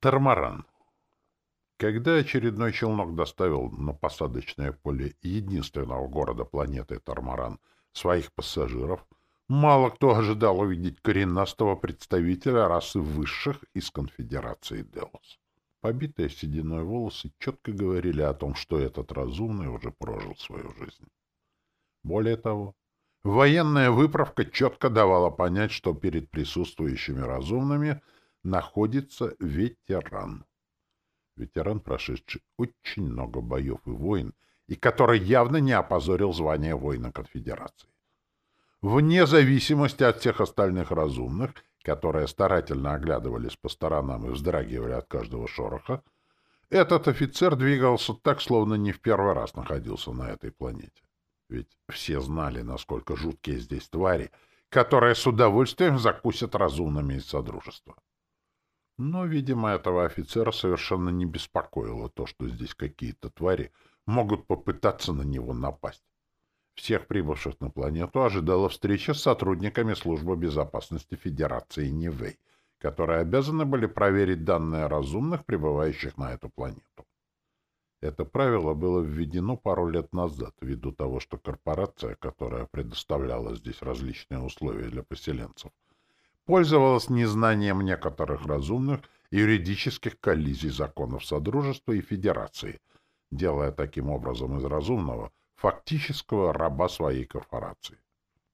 Тормаран. Когда очередной челнок доставил на посадочное поле единственного города планеты Тормаран своих пассажиров, мало кто ожидал увидеть коренастого представителя расы высших из конфедерации Делос. Побитые сединой волосы четко говорили о том, что этот разумный уже прожил свою жизнь. Более того, военная выправка четко давала понять, что перед присутствующими разумными находится ветеран. Ветеран, прошедший очень много боев и войн, и который явно не опозорил звание воина конфедерации. Вне зависимости от всех остальных разумных, которые старательно оглядывались по сторонам и вздрагивали от каждого шороха, этот офицер двигался так, словно не в первый раз находился на этой планете. Ведь все знали, насколько жуткие здесь твари, которые с удовольствием закусят разумными из Содружества. Но, видимо, этого офицера совершенно не беспокоило то, что здесь какие-то твари могут попытаться на него напасть. Всех прибывших на планету ожидала встреча с сотрудниками Службы безопасности Федерации Нивэй, которые обязаны были проверить данные разумных, прибывающих на эту планету. Это правило было введено пару лет назад ввиду того, что корпорация, которая предоставляла здесь различные условия для поселенцев, пользовалась незнанием некоторых разумных юридических коллизий законов Содружества и Федерации, делая таким образом из разумного фактического раба своей корпорации.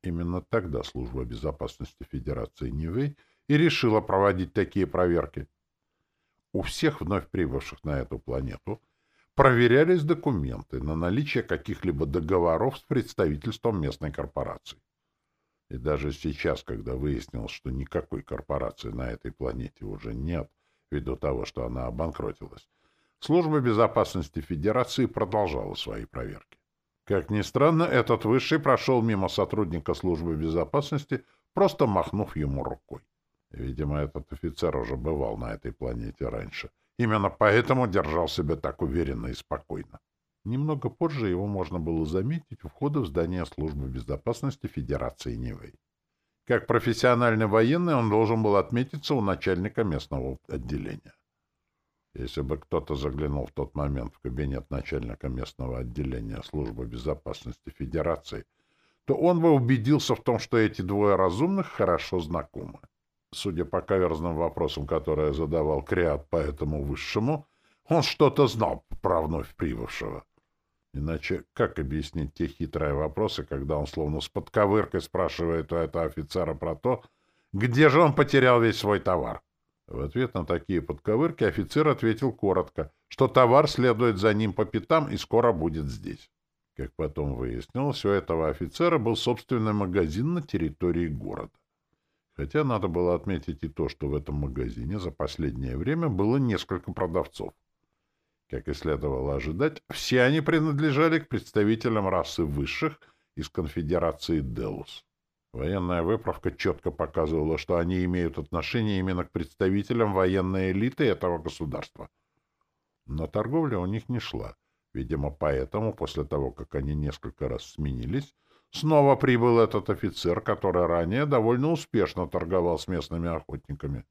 Именно тогда Служба безопасности Федерации Нивы и решила проводить такие проверки. У всех вновь прибывших на эту планету проверялись документы на наличие каких-либо договоров с представительством местной корпорации. И даже сейчас, когда выяснилось, что никакой корпорации на этой планете уже нет, ввиду того, что она обанкротилась, Служба безопасности Федерации продолжала свои проверки. Как ни странно, этот высший прошел мимо сотрудника службы безопасности, просто махнув ему рукой. Видимо, этот офицер уже бывал на этой планете раньше. Именно поэтому держал себя так уверенно и спокойно. Немного позже его можно было заметить у входа в здание службы безопасности Федерации Нивэй. Как профессиональный военный он должен был отметиться у начальника местного отделения. Если бы кто-то заглянул в тот момент в кабинет начальника местного отделения службы безопасности Федерации, то он бы убедился в том, что эти двое разумных хорошо знакомы. Судя по каверзным вопросам, которые задавал Криат по этому высшему, он что-то знал про вновь прибывшего. Иначе как объяснить те хитрые вопросы, когда он словно с подковыркой спрашивает у этого офицера про то, где же он потерял весь свой товар? В ответ на такие подковырки офицер ответил коротко, что товар следует за ним по пятам и скоро будет здесь. Как потом выяснилось, у этого офицера был собственный магазин на территории города. Хотя надо было отметить и то, что в этом магазине за последнее время было несколько продавцов. Как и следовало ожидать, все они принадлежали к представителям расы высших из конфедерации Делус. Военная выправка четко показывала, что они имеют отношение именно к представителям военной элиты этого государства. Но торговля у них не шла. Видимо, поэтому, после того, как они несколько раз сменились, снова прибыл этот офицер, который ранее довольно успешно торговал с местными охотниками.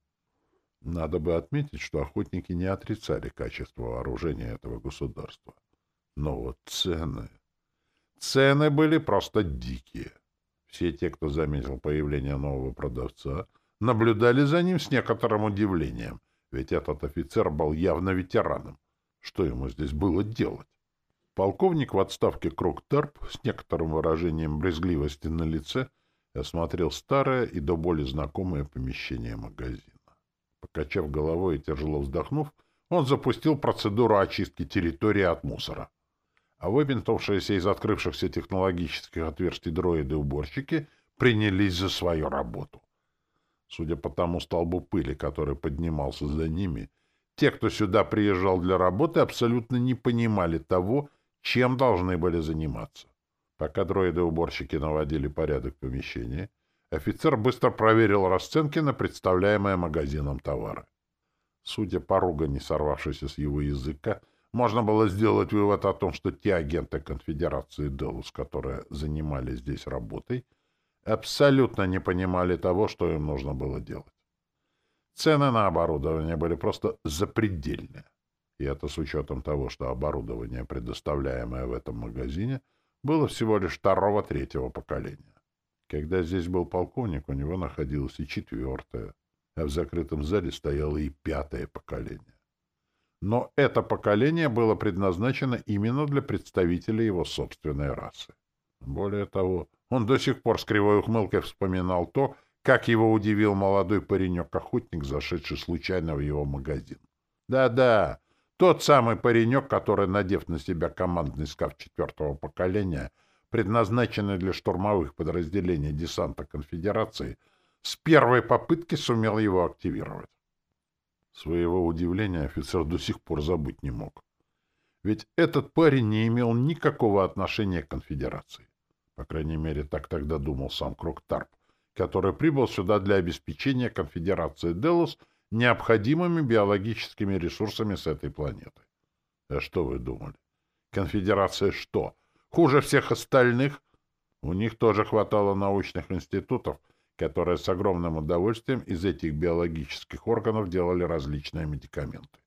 Надо бы отметить, что охотники не отрицали качество вооружения этого государства. Но вот цены... Цены были просто дикие. Все те, кто заметил появление нового продавца, наблюдали за ним с некоторым удивлением, ведь этот офицер был явно ветераном. Что ему здесь было делать? Полковник в отставке Круг Терп с некоторым выражением брезгливости на лице осмотрел старое и до боли знакомое помещение магазина. Покачав головой и тяжело вздохнув, он запустил процедуру очистки территории от мусора. А выбинтовшиеся из открывшихся технологических отверстий дроиды-уборщики принялись за свою работу. Судя по тому столбу пыли, который поднимался за ними, те, кто сюда приезжал для работы, абсолютно не понимали того, чем должны были заниматься. Пока дроиды-уборщики наводили порядок в помещении, Офицер быстро проверил расценки на представляемые магазином товары. Судя по ругани, сорвавшейся с его языка, можно было сделать вывод о том, что те агенты конфедерации Делус, которые занимались здесь работой, абсолютно не понимали того, что им нужно было делать. Цены на оборудование были просто запредельные. И это с учетом того, что оборудование, предоставляемое в этом магазине, было всего лишь второго-третьего поколения. Когда здесь был полковник, у него находилось и четвертое, а в закрытом зале стояло и пятое поколение. Но это поколение было предназначено именно для представителей его собственной расы. Более того, он до сих пор с кривой ухмылкой вспоминал то, как его удивил молодой паренек-охотник, зашедший случайно в его магазин. Да-да, тот самый паренек, который, надев на себя командный скаф четвертого поколения, предназначенный для штурмовых подразделений десанта конфедерации, с первой попытки сумел его активировать. Своего удивления офицер до сих пор забыть не мог. Ведь этот парень не имел никакого отношения к конфедерации. По крайней мере, так тогда думал сам Кроктарп, который прибыл сюда для обеспечения конфедерации Делос необходимыми биологическими ресурсами с этой планеты. А что вы думали? Конфедерация что? Хуже всех остальных? У них тоже хватало научных институтов, которые с огромным удовольствием из этих биологических органов делали различные медикаменты.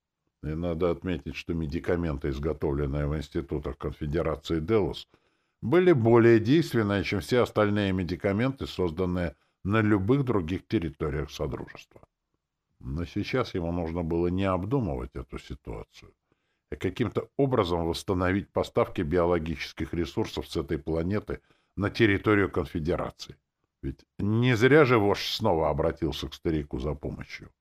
И надо отметить, что медикаменты, изготовленные в институтах Конфедерации Делос, были более действенные, чем все остальные медикаменты, созданные на любых других территориях Содружества. Но сейчас ему нужно было не обдумывать эту ситуацию, а каким-то образом восстановить поставки биологических ресурсов с этой планеты на территорию Конфедерации. Ведь не зря же вождь снова обратился к старику за помощью.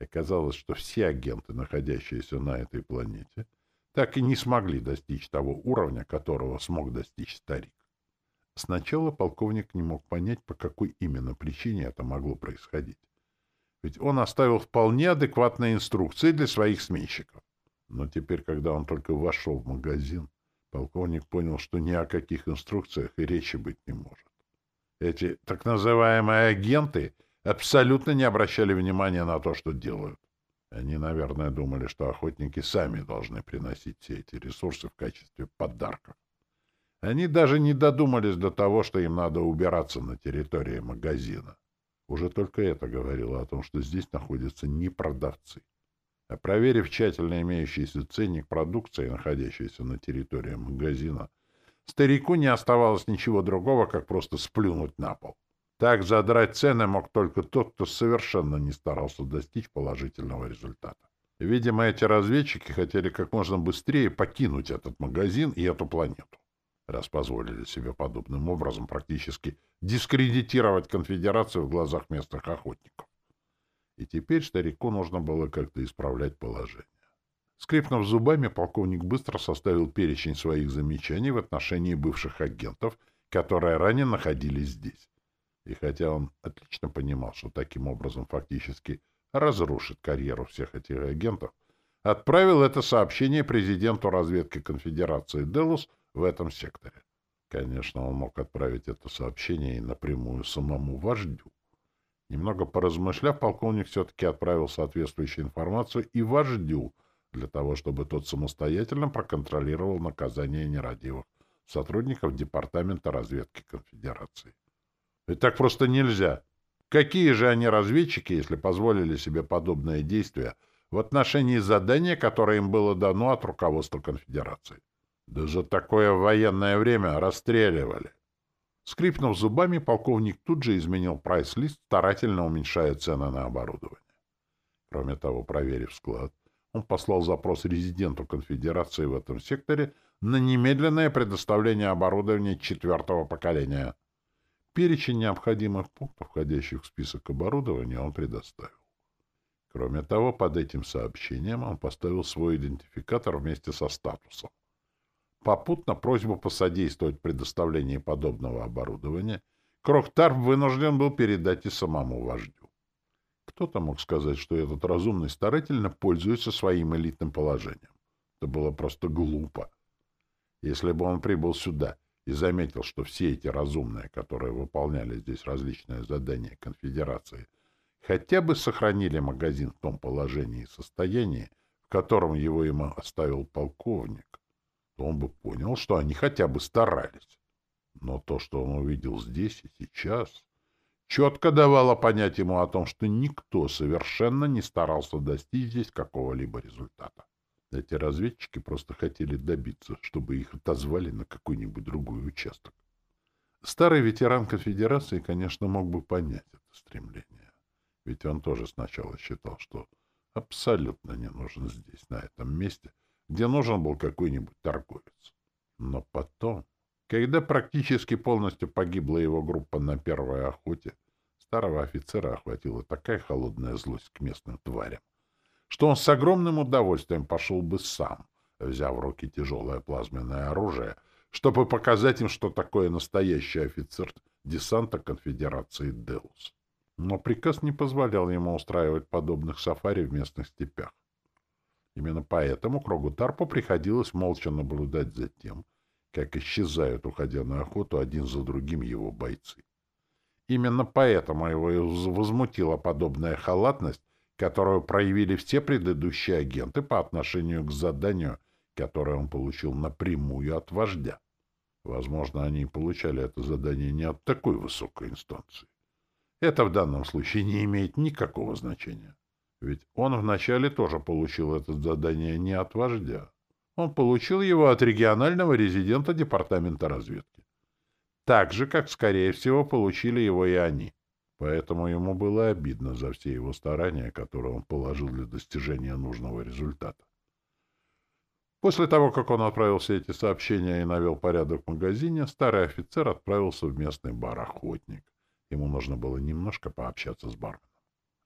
Оказалось, что все агенты, находящиеся на этой планете, так и не смогли достичь того уровня, которого смог достичь старик. Сначала полковник не мог понять, по какой именно причине это могло происходить. Ведь он оставил вполне адекватные инструкции для своих сменщиков. Но теперь, когда он только вошел в магазин, полковник понял, что ни о каких инструкциях и речи быть не может. Эти так называемые агенты абсолютно не обращали внимания на то, что делают. Они, наверное, думали, что охотники сами должны приносить все эти ресурсы в качестве подарков. Они даже не додумались до того, что им надо убираться на территории магазина. Уже только это говорило о том, что здесь находятся не продавцы. А проверив тщательно имеющийся ценник продукции, находящейся на территории магазина, старику не оставалось ничего другого, как просто сплюнуть на пол. Так задрать цены мог только тот, кто совершенно не старался достичь положительного результата. Видимо, эти разведчики хотели как можно быстрее покинуть этот магазин и эту планету раз позволили себе подобным образом практически дискредитировать конфедерацию в глазах местных охотников. И теперь старику нужно было как-то исправлять положение. Скрипнув зубами, полковник быстро составил перечень своих замечаний в отношении бывших агентов, которые ранее находились здесь. И хотя он отлично понимал, что таким образом фактически разрушит карьеру всех этих агентов, отправил это сообщение президенту разведки конфедерации Делус в этом секторе. Конечно, он мог отправить это сообщение и напрямую самому вождю. Немного поразмышляв, полковник все-таки отправил соответствующую информацию и вождю, для того, чтобы тот самостоятельно проконтролировал наказание нерадивых сотрудников Департамента разведки Конфедерации. Ведь так просто нельзя. Какие же они разведчики, если позволили себе подобное действие в отношении задания, которое им было дано от руководства Конфедерации? Да за такое военное время расстреливали. Скрипнув зубами, полковник тут же изменил прайс-лист, старательно уменьшая цены на оборудование. Кроме того, проверив склад, он послал запрос резиденту конфедерации в этом секторе на немедленное предоставление оборудования четвертого поколения. Перечень необходимых пунктов, входящих в список оборудования, он предоставил. Кроме того, под этим сообщением он поставил свой идентификатор вместе со статусом. Попутно просьбу посодействовать предоставлению подобного оборудования Крохтарп вынужден был передать и самому вождю. Кто-то мог сказать, что этот разумный старательно пользуется своим элитным положением. Это было просто глупо. Если бы он прибыл сюда и заметил, что все эти разумные, которые выполняли здесь различные задания конфедерации, хотя бы сохранили магазин в том положении и состоянии, в котором его ему оставил полковник, то он бы понял, что они хотя бы старались. Но то, что он увидел здесь и сейчас, четко давала понять ему о том, что никто совершенно не старался достичь здесь какого-либо результата. Эти разведчики просто хотели добиться, чтобы их отозвали на какой-нибудь другой участок. Старый ветеран конфедерации, конечно, мог бы понять это стремление. Ведь он тоже сначала считал, что абсолютно не нужен здесь, на этом месте, где нужен был какой-нибудь торговец. Но потом, когда практически полностью погибла его группа на первой охоте, старого офицера охватила такая холодная злость к местным тварям, что он с огромным удовольствием пошел бы сам, взяв в руки тяжелое плазменное оружие, чтобы показать им, что такое настоящий офицер десанта конфедерации Деус. Но приказ не позволял ему устраивать подобных сафари в местных степях. Именно поэтому Крогу Тарпу приходилось молча наблюдать за тем, как исчезают, уходя на охоту, один за другим его бойцы. Именно поэтому его возмутила подобная халатность которую проявили все предыдущие агенты по отношению к заданию, которое он получил напрямую от вождя. Возможно, они получали это задание не от такой высокой инстанции. Это в данном случае не имеет никакого значения. Ведь он вначале тоже получил это задание не от вождя. Он получил его от регионального резидента Департамента разведки. Так же, как, скорее всего, получили его и они. Поэтому ему было обидно за все его старания, которые он положил для достижения нужного результата. После того, как он отправил все эти сообщения и навел порядок в магазине, старый офицер отправился в местный бар «Охотник». Ему нужно было немножко пообщаться с барменом.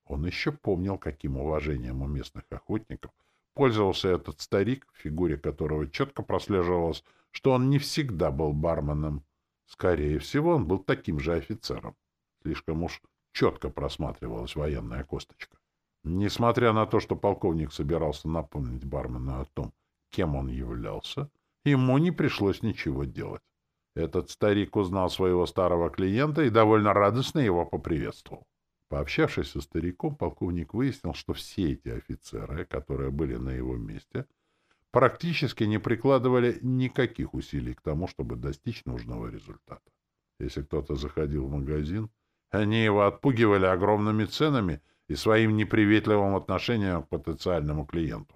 Он еще помнил, каким уважением у местных охотников пользовался этот старик, в фигуре которого четко прослеживалось, что он не всегда был барменом. Скорее всего, он был таким же офицером. Слишком уж четко просматривалась военная косточка. Несмотря на то, что полковник собирался напомнить бармену о том, кем он являлся, ему не пришлось ничего делать. Этот старик узнал своего старого клиента и довольно радостно его поприветствовал. Пообщавшись со стариком, полковник выяснил, что все эти офицеры, которые были на его месте, практически не прикладывали никаких усилий к тому, чтобы достичь нужного результата. Если кто-то заходил в магазин, они его отпугивали огромными ценами и своим неприветливым отношением к потенциальному клиенту.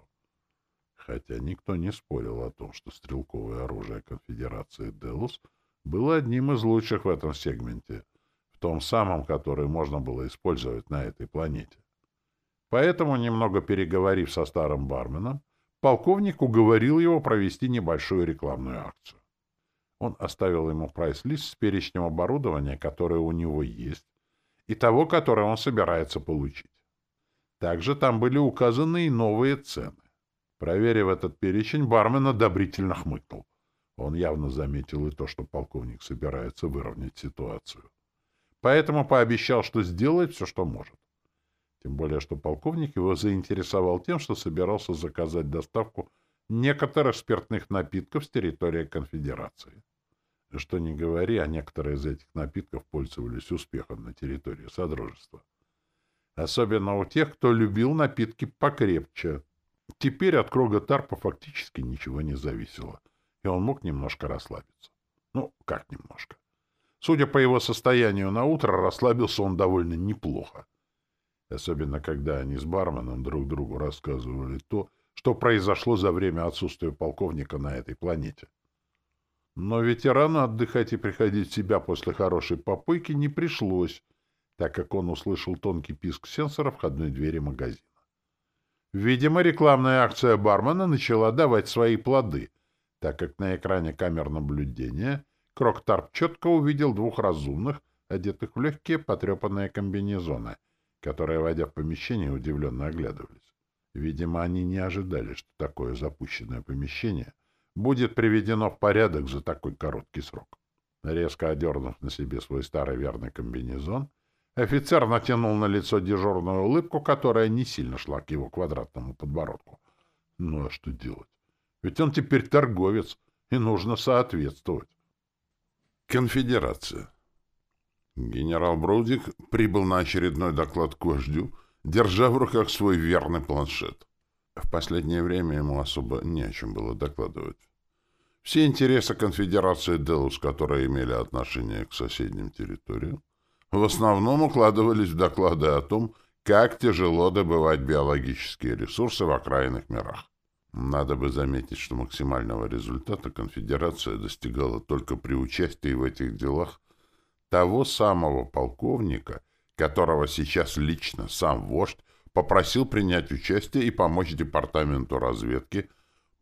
Хотя никто не спорил о том, что стрелковое оружие конфедерации «Делус» было одним из лучших в этом сегменте, том самом, который можно было использовать на этой планете. Поэтому, немного переговорив со старым барменом, полковник уговорил его провести небольшую рекламную акцию. Он оставил ему прайс-лист с перечнем оборудования, которое у него есть, и того, которое он собирается получить. Также там были указаны и новые цены. Проверив этот перечень, бармен одобрительно хмыкнул. Он явно заметил и то, что полковник собирается выровнять ситуацию. Поэтому пообещал, что сделает все, что может. Тем более, что полковник его заинтересовал тем, что собирался заказать доставку некоторых спиртных напитков с территории конфедерации. Что не говори, а некоторые из этих напитков пользовались успехом на территории Содружества. Особенно у тех, кто любил напитки покрепче. Теперь от Крога Тарпа фактически ничего не зависело, и он мог немножко расслабиться. Ну, как немножко. Судя по его состоянию на утро, расслабился он довольно неплохо. Особенно, когда они с барменом друг другу рассказывали то, что произошло за время отсутствия полковника на этой планете. Но ветерану отдыхать и приходить в себя после хорошей попойки не пришлось, так как он услышал тонкий писк сенсора входной двери магазина. Видимо, рекламная акция бармена начала давать свои плоды, так как на экране камер наблюдения Кроктарп четко увидел двух разумных, одетых в легкие потрепанные комбинезоны, которые, войдя в помещение, удивленно оглядывались. Видимо, они не ожидали, что такое запущенное помещение будет приведено в порядок за такой короткий срок. Резко одернув на себе свой старый верный комбинезон, офицер натянул на лицо дежурную улыбку, которая не сильно шла к его квадратному подбородку. Ну а что делать? Ведь он теперь торговец, и нужно соответствовать. Конфедерация. Генерал Брудик прибыл на очередной доклад к вождю, держа в руках свой верный планшет. В последнее время ему особо не о чем было докладывать. Все интересы конфедерации Делус, которые имели отношение к соседним территориям, в основном укладывались в доклады о том, как тяжело добывать биологические ресурсы в окраинных мирах. Надо бы заметить, что максимального результата конфедерация достигала только при участии в этих делах того самого полковника, которого сейчас лично сам вождь попросил принять участие и помочь департаменту разведки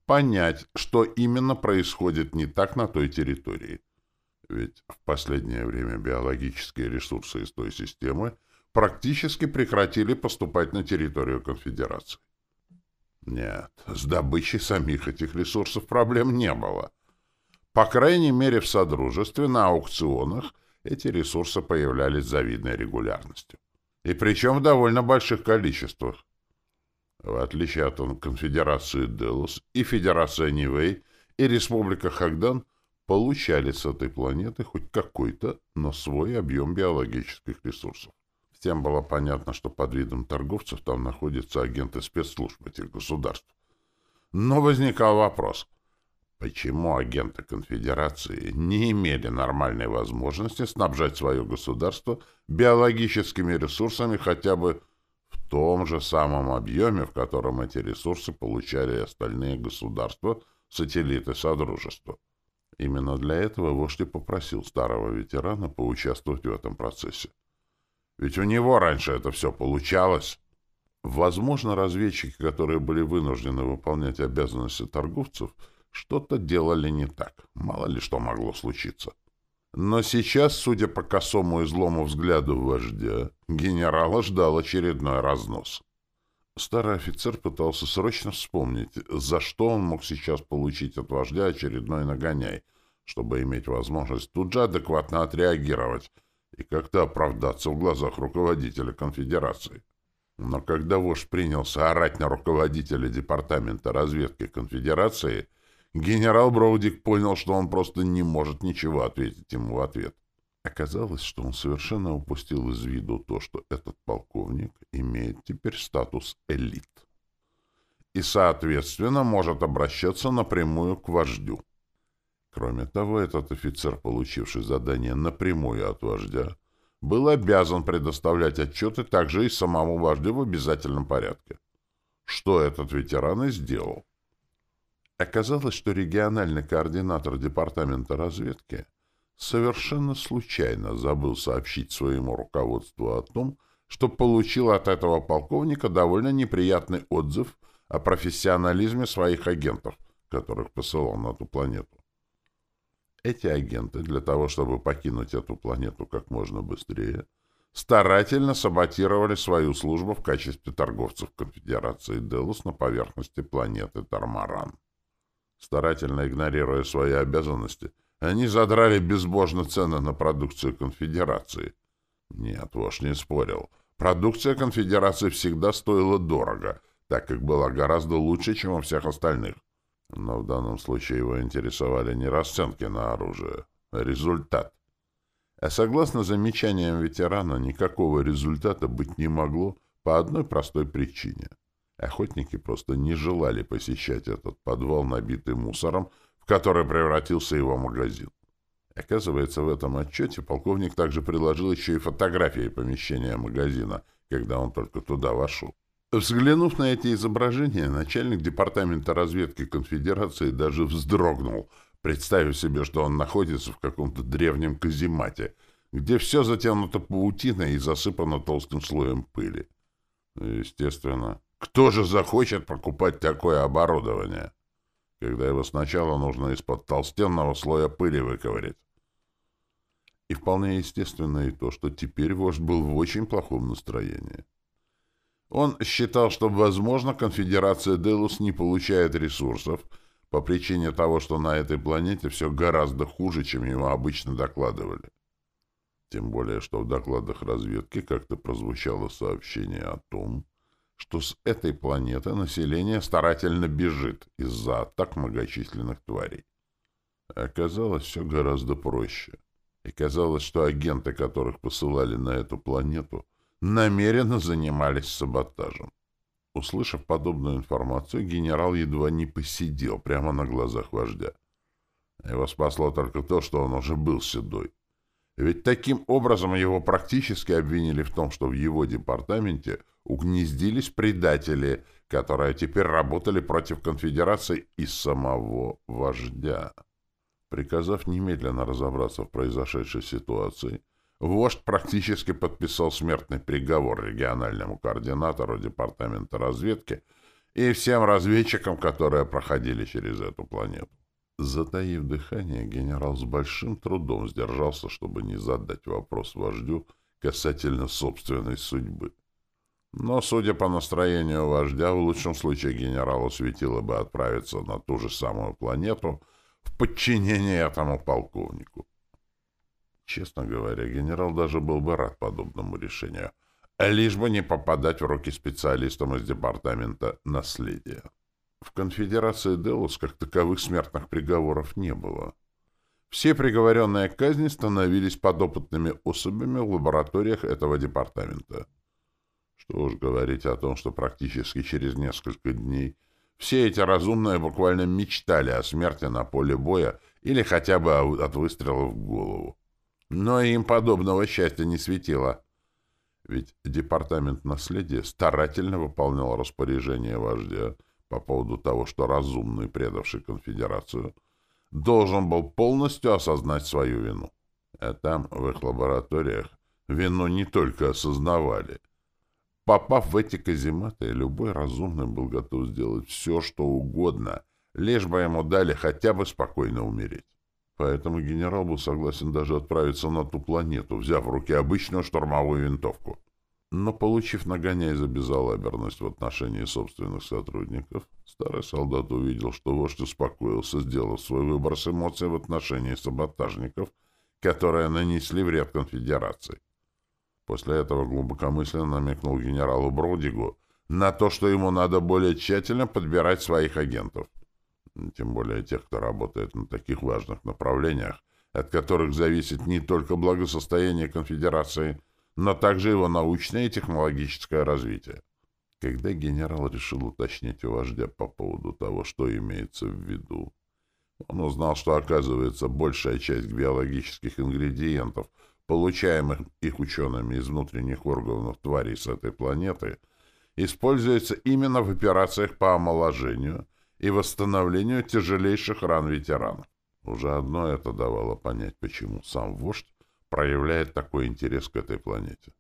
понять, что именно происходит не так на той территории. Ведь в последнее время биологические ресурсы из той системы практически прекратили поступать на территорию конфедерации. Нет, с добычей самих этих ресурсов проблем не было. По крайней мере, в Содружестве на аукционах эти ресурсы появлялись с завидной регулярностью. И причем в довольно больших количествах. В отличие от конфедерации Делос и Федерация Нивей и Республика Хагдан получали с этой планеты хоть какой-то, но свой объем биологических ресурсов. Всем было понятно, что под видом торговцев там находятся агенты спецслужб этих государств. Но возникал вопрос, почему агенты конфедерации не имели нормальной возможности снабжать свое государство биологическими ресурсами хотя бы в том же самом объеме, в котором эти ресурсы получали остальные государства, сателлиты Содружества. Именно для этого вождь попросил старого ветерана поучаствовать в этом процессе. Ведь у него раньше это все получалось. Возможно, разведчики, которые были вынуждены выполнять обязанности торговцев, что-то делали не так. Мало ли что могло случиться. Но сейчас, судя по косому и злому взгляду вождя, генерала ждал очередной разнос. Старый офицер пытался срочно вспомнить, за что он мог сейчас получить от вождя очередной нагоняй, чтобы иметь возможность тут же адекватно отреагировать и как-то оправдаться в глазах руководителя конфедерации. Но когда вождь принялся орать на руководителя департамента разведки конфедерации, генерал Броудик понял, что он просто не может ничего ответить ему в ответ. Оказалось, что он совершенно упустил из виду то, что этот полковник имеет теперь статус элит. И, соответственно, может обращаться напрямую к вождю. Кроме того, этот офицер, получивший задание напрямую от вождя, был обязан предоставлять отчеты также и самому вождю в обязательном порядке. Что этот ветеран и сделал. Оказалось, что региональный координатор департамента разведки совершенно случайно забыл сообщить своему руководству о том, что получил от этого полковника довольно неприятный отзыв о профессионализме своих агентов, которых посылал на эту планету. Эти агенты, для того, чтобы покинуть эту планету как можно быстрее, старательно саботировали свою службу в качестве торговцев Конфедерации Делус на поверхности планеты Тармаран. Старательно игнорируя свои обязанности, они задрали безбожно цены на продукцию Конфедерации. Нет, вождь не спорил. Продукция Конфедерации всегда стоила дорого, так как была гораздо лучше, чем у всех остальных. Но в данном случае его интересовали не расценки на оружие, а результат. А согласно замечаниям ветерана, никакого результата быть не могло по одной простой причине. Охотники просто не желали посещать этот подвал, набитый мусором, в который превратился его магазин. Оказывается, в этом отчете полковник также приложил еще и фотографии помещения магазина, когда он только туда вошел. Взглянув на эти изображения, начальник департамента разведки конфедерации даже вздрогнул, представив себе, что он находится в каком-то древнем каземате, где все затянуто паутиной и засыпано толстым слоем пыли. Естественно, кто же захочет покупать такое оборудование, когда его сначала нужно из-под толстенного слоя пыли выковырять? И вполне естественно и то, что теперь вождь был в очень плохом настроении. Он считал, что, возможно, конфедерация Делус не получает ресурсов по причине того, что на этой планете все гораздо хуже, чем ему обычно докладывали. Тем более, что в докладах разведки как-то прозвучало сообщение о том, что с этой планеты население старательно бежит из-за атак многочисленных тварей. Оказалось, все гораздо проще. И казалось, что агенты, которых посылали на эту планету, намеренно занимались саботажем. Услышав подобную информацию, генерал едва не посидел прямо на глазах вождя. Его спасло только то, что он уже был седой. Ведь таким образом его практически обвинили в том, что в его департаменте угнездились предатели, которые теперь работали против конфедерации и самого вождя. Приказав немедленно разобраться в произошедшей ситуации, вождь практически подписал смертный приговор региональному координатору департамента разведки и всем разведчикам, которые проходили через эту планету. Затаив дыхание, генерал с большим трудом сдержался, чтобы не задать вопрос вождю касательно собственной судьбы. Но, судя по настроению вождя, в лучшем случае генералу светило бы отправиться на ту же самую планету в подчинение этому полковнику. Честно говоря, генерал даже был бы рад подобному решению, лишь бы не попадать в руки специалистам из департамента наследия. В конфедерации Делус как таковых смертных приговоров не было. Все приговоренные к казни становились подопытными особями в лабораториях этого департамента — что уж говорить о том, что практически через несколько дней все эти разумные буквально мечтали о смерти на поле боя или хотя бы от выстрела в голову. Но им подобного счастья не светило. Ведь департамент наследия старательно выполнял распоряжение вождя по поводу того, что разумный, предавший конфедерацию, должен был полностью осознать свою вину. А там, в их лабораториях, вину не только осознавали — Попав в эти казематы, любой разумный был готов сделать все, что угодно, лишь бы ему дали хотя бы спокойно умереть. Поэтому генерал был согласен даже отправиться на ту планету, взяв в руки обычную штурмовую винтовку. Но, получив нагоняй за безалаберность в отношении собственных сотрудников, старый солдат увидел, что вождь успокоился, сделав свой выбор с эмоций в отношении саботажников, которые нанесли вред конфедерации. После этого глубокомысленно намекнул генералу Бродигу на то, что ему надо более тщательно подбирать своих агентов. Тем более тех, кто работает на таких важных направлениях, от которых зависит не только благосостояние конфедерации, но также его научное и технологическое развитие. Когда генерал решил уточнить у вождя по поводу того, что имеется в виду, он узнал, что, оказывается, большая часть биологических ингредиентов — получаемых их учеными из внутренних органов тварей с этой планеты, используется именно в операциях по омоложению и восстановлению тяжелейших ран ветеранов. Уже одно это давало понять, почему сам вождь проявляет такой интерес к этой планете.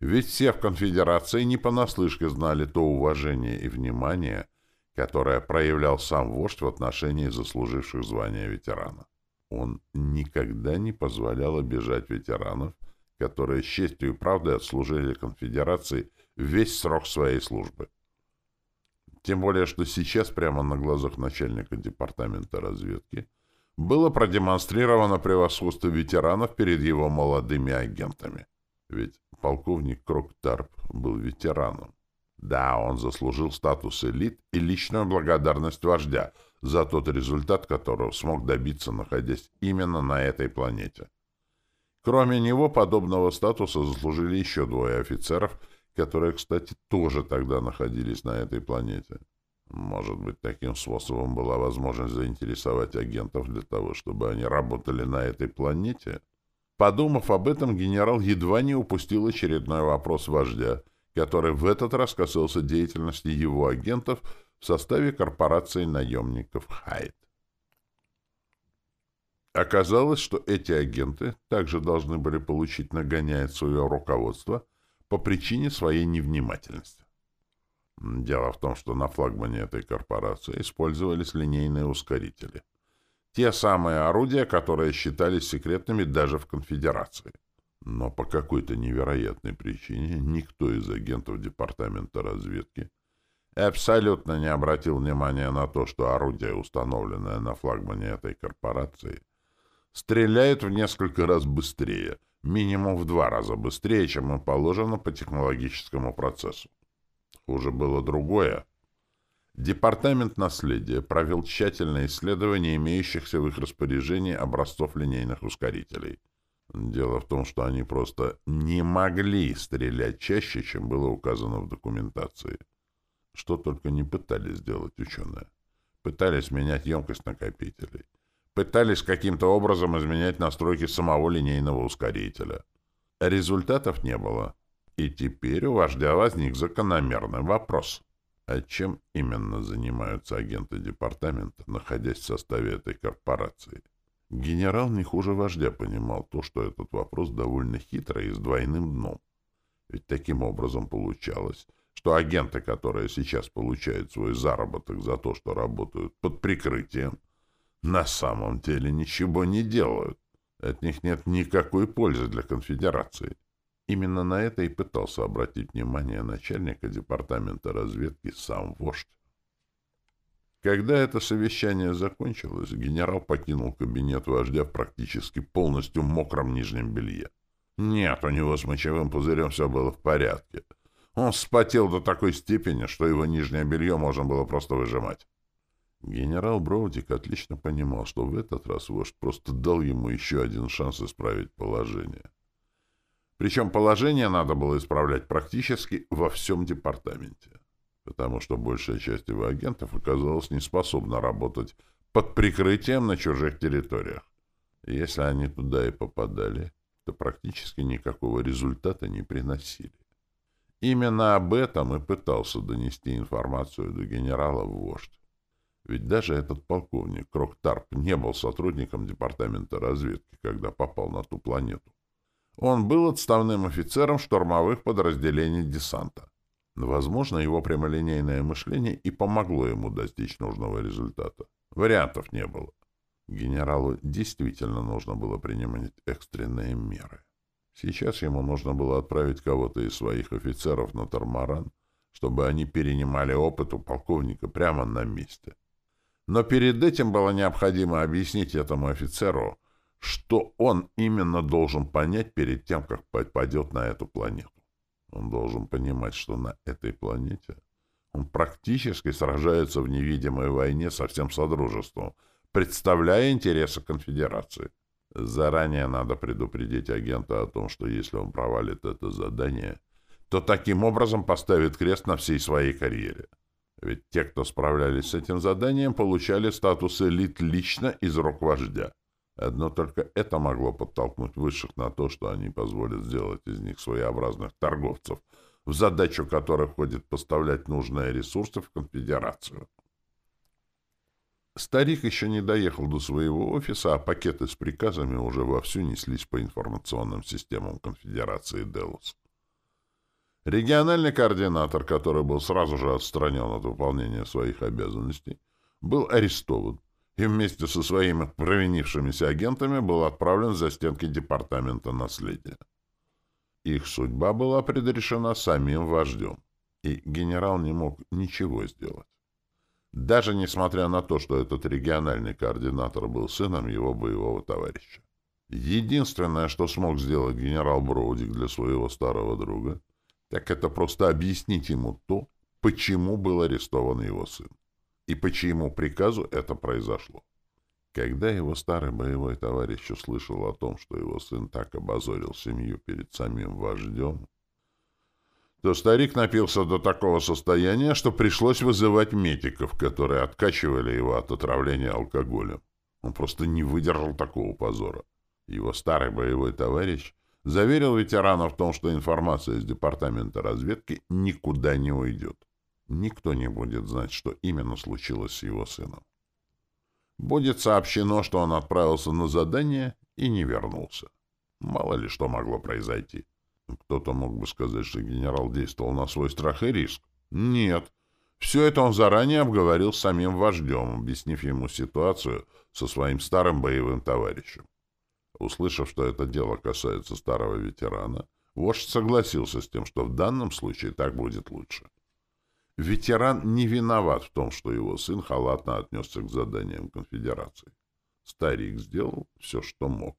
Ведь все в конфедерации не понаслышке знали то уважение и внимание, которое проявлял сам вождь в отношении заслуживших звания ветерана. Он никогда не позволял обижать ветеранов, которые с честью и правдой отслужили конфедерации весь срок своей службы. Тем более, что сейчас прямо на глазах начальника департамента разведки было продемонстрировано превосходство ветеранов перед его молодыми агентами. Ведь полковник Кроктарп был ветераном. Да, он заслужил статус элит и личную благодарность вождя — за тот результат, которого смог добиться, находясь именно на этой планете. Кроме него, подобного статуса заслужили еще двое офицеров, которые, кстати, тоже тогда находились на этой планете. Может быть, таким способом была возможность заинтересовать агентов для того, чтобы они работали на этой планете? Подумав об этом, генерал едва не упустил очередной вопрос вождя, который в этот раз касался деятельности его агентов — в составе корпорации наемников Хайд. Оказалось, что эти агенты также должны были получить нагоняя от своего руководства по причине своей невнимательности. Дело в том, что на флагмане этой корпорации использовались линейные ускорители. Те самые орудия, которые считались секретными даже в конфедерации. Но по какой-то невероятной причине никто из агентов департамента разведки абсолютно не обратил внимания на то, что орудие, установленное на флагмане этой корпорации, стреляет в несколько раз быстрее, минимум в два раза быстрее, чем им положено по технологическому процессу. Хуже было другое. Департамент наследия провел тщательное исследование имеющихся в их распоряжении образцов линейных ускорителей. Дело в том, что они просто не могли стрелять чаще, чем было указано в документации. Что только не пытались сделать ученые. Пытались менять емкость накопителей. Пытались каким-то образом изменять настройки самого линейного ускорителя. Результатов не было. И теперь у вождя возник закономерный вопрос. А чем именно занимаются агенты департамента, находясь в составе этой корпорации? Генерал не хуже вождя понимал то, что этот вопрос довольно хитрый и с двойным дном. Ведь таким образом получалось, что агенты, которые сейчас получают свой заработок за то, что работают под прикрытием, на самом деле ничего не делают. От них нет никакой пользы для конфедерации. Именно на это и пытался обратить внимание начальника департамента разведки сам вождь. Когда это совещание закончилось, генерал покинул кабинет вождя в практически полностью мокром нижнем белье. Нет, у него с мочевым пузырем все было в порядке. Он вспотел до такой степени, что его нижнее белье можно было просто выжимать. Генерал Броудик отлично понимал, что в этот раз вождь просто дал ему еще один шанс исправить положение. Причем положение надо было исправлять практически во всем департаменте, потому что большая часть его агентов оказалась неспособна работать под прикрытием на чужих территориях. Если они туда и попадали, то практически никакого результата не приносили. Именно об этом и пытался донести информацию до генерала вождь. Ведь даже этот полковник Кроктарп не был сотрудником департамента разведки, когда попал на ту планету. Он был отставным офицером штурмовых подразделений десанта. Возможно, его прямолинейное мышление и помогло ему достичь нужного результата. Вариантов не было. Генералу действительно нужно было принимать экстренные меры. Сейчас ему нужно было отправить кого-то из своих офицеров на Тормаран, чтобы они перенимали опыт у полковника прямо на месте. Но перед этим было необходимо объяснить этому офицеру, что он именно должен понять перед тем, как попадет на эту планету. Он должен понимать, что на этой планете он практически сражается в невидимой войне со всем Содружеством, представляя интересы конфедерации. Заранее надо предупредить агента о том, что если он провалит это задание, то таким образом поставит крест на всей своей карьере. Ведь те, кто справлялись с этим заданием, получали статус элит лично из рук вождя. Одно только это могло подтолкнуть высших на то, что они позволят сделать из них своеобразных торговцев, в задачу которых входит поставлять нужные ресурсы в конфедерацию. Старик еще не доехал до своего офиса, а пакеты с приказами уже вовсю неслись по информационным системам конфедерации Делос. Региональный координатор, который был сразу же отстранен от выполнения своих обязанностей, был арестован и вместе со своими провинившимися агентами был отправлен за стенки Департамента наследия. Их судьба была предрешена самим вождем, и генерал не мог ничего сделать. Даже несмотря на то, что этот региональный координатор был сыном его боевого товарища. Единственное, что смог сделать генерал Броудик для своего старого друга, так это просто объяснить ему то, почему был арестован его сын. И по чьему приказу это произошло. Когда его старый боевой товарищ услышал о том, что его сын так обозорил семью перед самим вождем, то старик напился до такого состояния, что пришлось вызывать медиков, которые откачивали его от отравления алкоголем. Он просто не выдержал такого позора. Его старый боевой товарищ заверил ветерана в том, что информация из департамента разведки никуда не уйдет. Никто не будет знать, что именно случилось с его сыном. Будет сообщено, что он отправился на задание и не вернулся. Мало ли что могло произойти. Кто-то мог бы сказать, что генерал действовал на свой страх и риск. Нет. Все это он заранее обговорил с самим вождем, объяснив ему ситуацию со своим старым боевым товарищем. Услышав, что это дело касается старого ветерана, вождь согласился с тем, что в данном случае так будет лучше. Ветеран не виноват в том, что его сын халатно отнесся к заданиям конфедерации. Старик сделал все, что мог.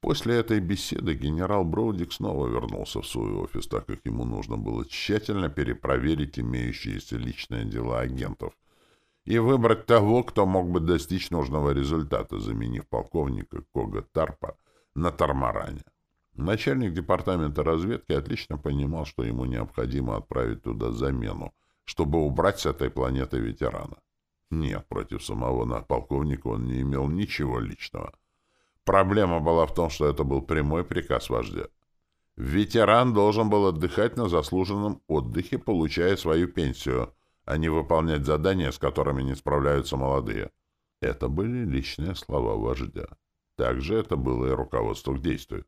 После этой беседы генерал Броудик снова вернулся в свой офис, так как ему нужно было тщательно перепроверить имеющиеся личные дела агентов и выбрать того, кто мог бы достичь нужного результата, заменив полковника Кога Тарпа на Тармаране. Начальник департамента разведки отлично понимал, что ему необходимо отправить туда замену, чтобы убрать с этой планеты ветерана. Нет, против самого полковника он не имел ничего личного. Проблема была в том, что это был прямой приказ вождя. Ветеран должен был отдыхать на заслуженном отдыхе, получая свою пенсию, а не выполнять задания, с которыми не справляются молодые. Это были личные слова вождя. Также это было и руководство к действию.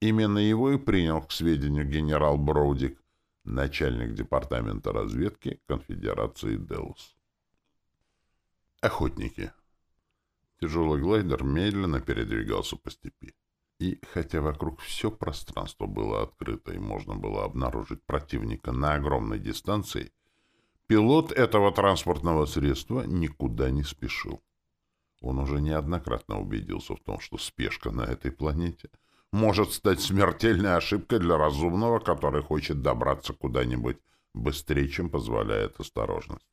Именно его и принял к сведению генерал Броудик, начальник департамента разведки конфедерации Делус. Охотники. Тяжелый глайдер медленно передвигался по степи. И хотя вокруг все пространство было открыто и можно было обнаружить противника на огромной дистанции, пилот этого транспортного средства никуда не спешил. Он уже неоднократно убедился в том, что спешка на этой планете может стать смертельной ошибкой для разумного, который хочет добраться куда-нибудь быстрее, чем позволяет осторожность.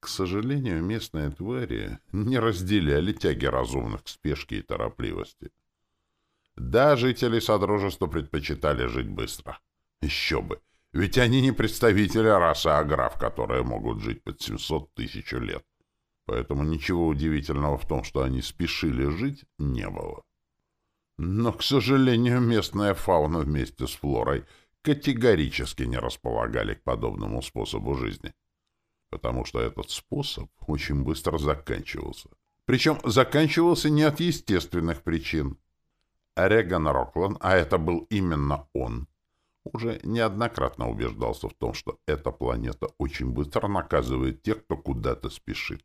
К сожалению, местные твари не разделяли тяги разумных к спешке и торопливости. Да, жители Содружества предпочитали жить быстро. Еще бы! Ведь они не представители расы аграф, которые могут жить под 700 тысяч лет. Поэтому ничего удивительного в том, что они спешили жить, не было. Но, к сожалению, местная фауна вместе с флорой категорически не располагали к подобному способу жизни потому что этот способ очень быстро заканчивался. Причем заканчивался не от естественных причин. Реган Роклан, а это был именно он, уже неоднократно убеждался в том, что эта планета очень быстро наказывает тех, кто куда-то спешит.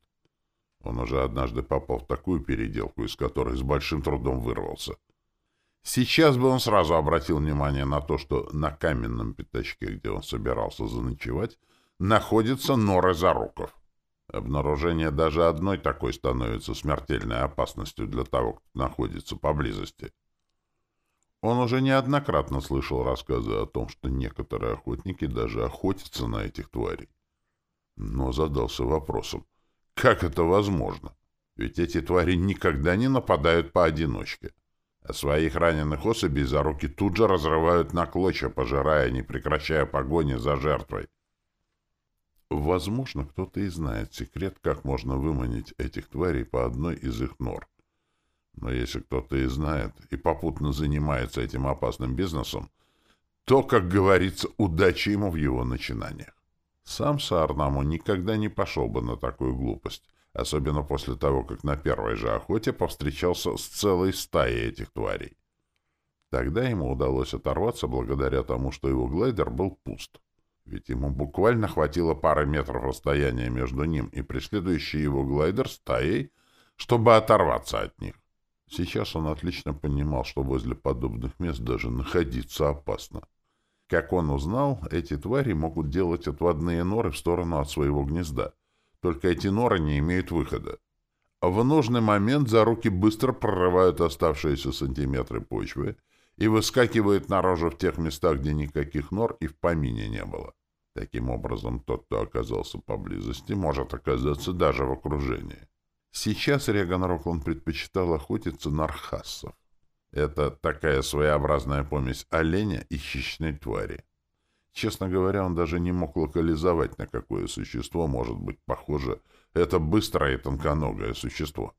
Он уже однажды попал в такую переделку, из которой с большим трудом вырвался. Сейчас бы он сразу обратил внимание на то, что на каменном пятачке, где он собирался заночевать, находится нора заруков. Обнаружение даже одной такой становится смертельной опасностью для того, кто находится поблизости. Он уже неоднократно слышал рассказы о том, что некоторые охотники даже охотятся на этих тварей. Но задался вопросом, как это возможно? Ведь эти твари никогда не нападают поодиночке. А своих раненых особей за руки тут же разрывают на клочья, пожирая, не прекращая погони за жертвой. Возможно, кто-то и знает секрет, как можно выманить этих тварей по одной из их нор. Но если кто-то и знает, и попутно занимается этим опасным бизнесом, то, как говорится, удачи ему в его начинаниях. Сам Саарнаму никогда не пошел бы на такую глупость, особенно после того, как на первой же охоте повстречался с целой стаей этих тварей. Тогда ему удалось оторваться благодаря тому, что его глайдер был пуст ведь ему буквально хватило пары метров расстояния между ним и преследующий его глайдер стаей, чтобы оторваться от них. Сейчас он отлично понимал, что возле подобных мест даже находиться опасно. Как он узнал, эти твари могут делать отводные норы в сторону от своего гнезда. Только эти норы не имеют выхода. В нужный момент за руки быстро прорывают оставшиеся сантиметры почвы и выскакивают наружу в тех местах, где никаких нор и в помине не было. Таким образом, тот, кто оказался поблизости, может оказаться даже в окружении. Сейчас Реган Рокланд предпочитал охотиться на архассов. Это такая своеобразная помесь оленя и хищной твари. Честно говоря, он даже не мог локализовать, на какое существо может быть похоже это быстрое и тонконогое существо.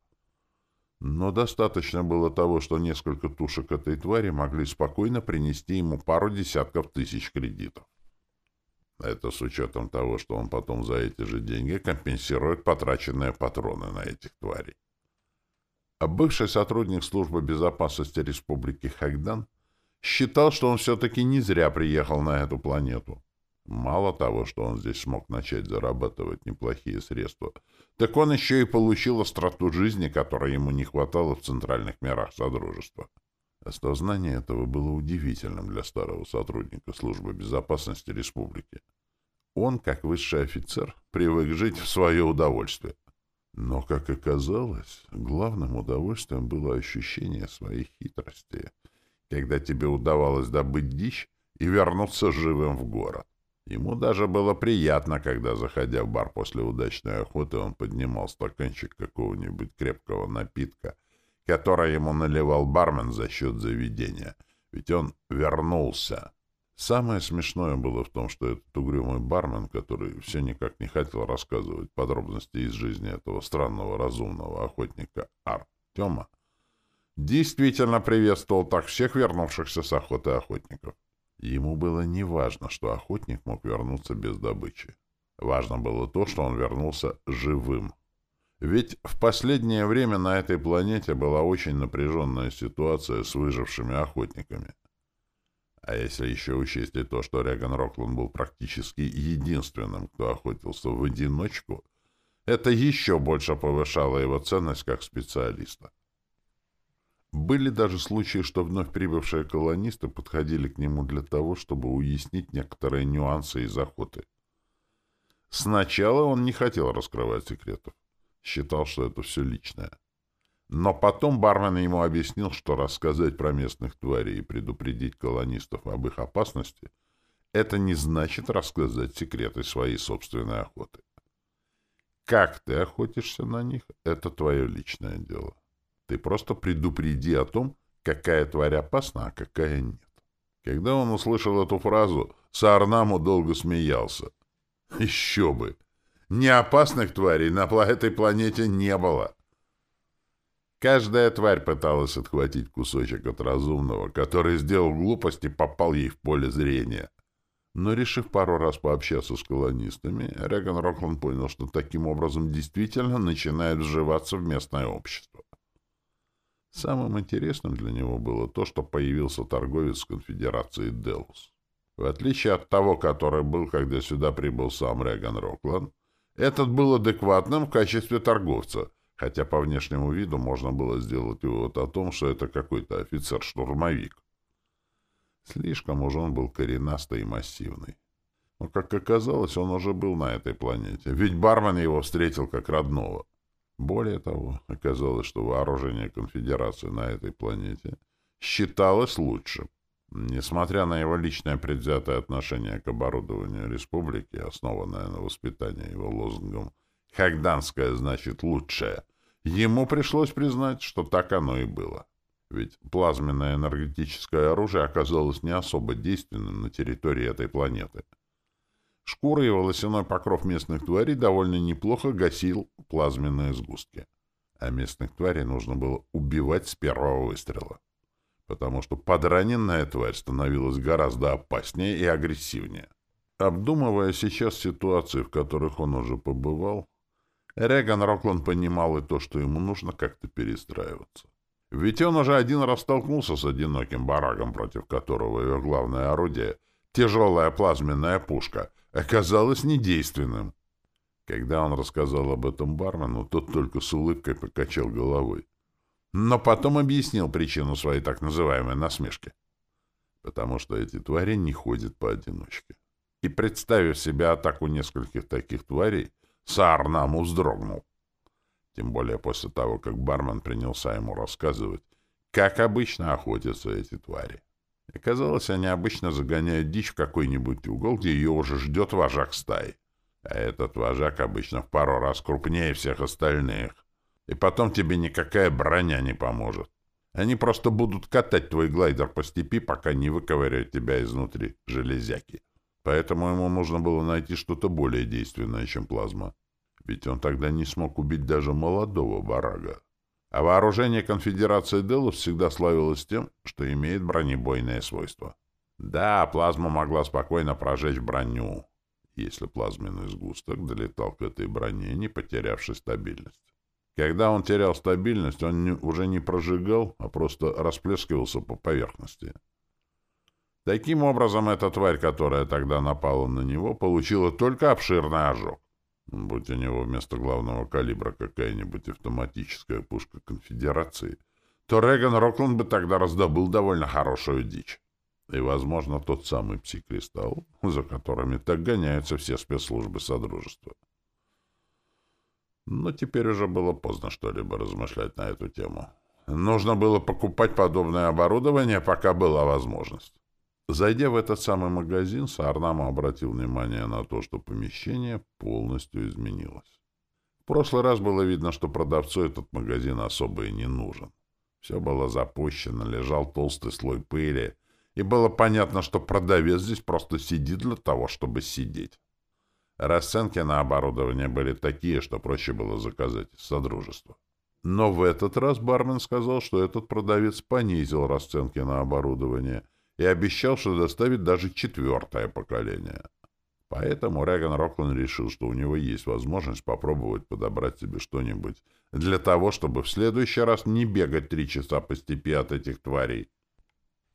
Но достаточно было того, что несколько тушек этой твари могли спокойно принести ему пару десятков тысяч кредитов. Это с учетом того, что он потом за эти же деньги компенсирует потраченные патроны на этих тварей. А бывший сотрудник службы безопасности Республики Хагдан считал, что он все-таки не зря приехал на эту планету. Мало того, что он здесь смог начать зарабатывать неплохие средства, так он еще и получил остроту жизни, которой ему не хватало в центральных мирах Содружества. Осознание этого было удивительным для старого сотрудника службы безопасности республики. Он, как высший офицер, привык жить в свое удовольствие. Но, как оказалось, главным удовольствием было ощущение своей хитрости, когда тебе удавалось добыть дичь и вернуться живым в город. Ему даже было приятно, когда, заходя в бар после удачной охоты, он поднимал стаканчик какого-нибудь крепкого напитка — которое ему наливал бармен за счет заведения. Ведь он вернулся. Самое смешное было в том, что этот угрюмый бармен, который все никак не хотел рассказывать подробности из жизни этого странного разумного охотника Артема, действительно приветствовал так всех вернувшихся с охоты охотников. Ему было не важно, что охотник мог вернуться без добычи. Важно было то, что он вернулся живым. Ведь в последнее время на этой планете была очень напряженная ситуация с выжившими охотниками. А если еще учесть и то, что Реган Рокланд был практически единственным, кто охотился в одиночку, это еще больше повышало его ценность как специалиста. Были даже случаи, что вновь прибывшие колонисты подходили к нему для того, чтобы уяснить некоторые нюансы из охоты. Сначала он не хотел раскрывать секретов. Считал, что это все личное. Но потом бармен ему объяснил, что рассказать про местных тварей и предупредить колонистов об их опасности — это не значит рассказать секреты своей собственной охоты. Как ты охотишься на них — это твое личное дело. Ты просто предупреди о том, какая тварь опасна, а какая нет. Когда он услышал эту фразу, Саарнаму долго смеялся. Еще бы! Неопасных тварей на этой планете не было. Каждая тварь пыталась отхватить кусочек от разумного, который сделал глупость и попал ей в поле зрения. Но, решив пару раз пообщаться с колонистами, Реган Рокланд понял, что таким образом действительно начинает вживаться в местное общество. Самым интересным для него было то, что появился торговец конфедерации Делус. В отличие от того, который был, когда сюда прибыл сам Реган Рокланд, этот был адекватным в качестве торговца — хотя по внешнему виду можно было сделать вывод о том, что это какой-то офицер-штурмовик. Слишком уж он был коренастый и массивный. Но, как оказалось, он уже был на этой планете, ведь бармен его встретил как родного. Более того, оказалось, что вооружение конфедерации на этой планете считалось лучшим. Несмотря на его личное предвзятое отношение к оборудованию республики, основанное на воспитании его лозунгом «Хагданское значит лучшее», Ему пришлось признать, что так оно и было. Ведь плазменное энергетическое оружие оказалось не особо действенным на территории этой планеты. Шкура и волосяной покров местных тварей довольно неплохо гасил плазменные сгустки. А местных тварей нужно было убивать с первого выстрела. Потому что подраненная тварь становилась гораздо опаснее и агрессивнее. Обдумывая сейчас ситуации, в которых он уже побывал, Реган Рокланд понимал и то, что ему нужно как-то перестраиваться. Ведь он уже один раз столкнулся с одиноким барагом, против которого его главное орудие, тяжелая плазменная пушка, оказалось недейственным. Когда он рассказал об этом бармену, тот только с улыбкой покачал головой. Но потом объяснил причину своей так называемой насмешки. Потому что эти твари не ходят поодиночке. И представив себе атаку нескольких таких тварей, Саарнаму вздрогнул. Тем более после того, как бармен принялся ему рассказывать, как обычно охотятся эти твари. И казалось, они обычно загоняют дичь в какой-нибудь угол, где ее уже ждет вожак стаи. А этот вожак обычно в пару раз крупнее всех остальных. И потом тебе никакая броня не поможет. Они просто будут катать твой глайдер по степи, пока не выковыряют тебя изнутри железяки. Поэтому ему нужно было найти что-то более действенное, чем плазма. Ведь он тогда не смог убить даже молодого барага. А вооружение конфедерации Делус всегда славилось тем, что имеет бронебойное свойство. Да, плазма могла спокойно прожечь броню, если плазменный сгусток долетал к этой броне, не потерявший стабильность. Когда он терял стабильность, он не, уже не прожигал, а просто расплескивался по поверхности. Таким образом, эта тварь, которая тогда напала на него, получила только обширный ожог. Будь у него вместо главного калибра какая-нибудь автоматическая пушка конфедерации, то Реган Рокланд бы тогда раздобыл довольно хорошую дичь. И, возможно, тот самый пси-кристалл, за которыми так гоняются все спецслужбы Содружества. Но теперь уже было поздно что-либо размышлять на эту тему. Нужно было покупать подобное оборудование, пока была возможность. Зайдя в этот самый магазин, Саарнама обратил внимание на то, что помещение полностью изменилось. В прошлый раз было видно, что продавцу этот магазин особо и не нужен. Все было запущено, лежал толстый слой пыли, и было понятно, что продавец здесь просто сидит для того, чтобы сидеть. Расценки на оборудование были такие, что проще было заказать из Содружества. Но в этот раз бармен сказал, что этот продавец понизил расценки на оборудование и обещал, что доставит даже четвертое поколение. Поэтому Реган Роклин решил, что у него есть возможность попробовать подобрать себе что-нибудь для того, чтобы в следующий раз не бегать три часа по степи от этих тварей.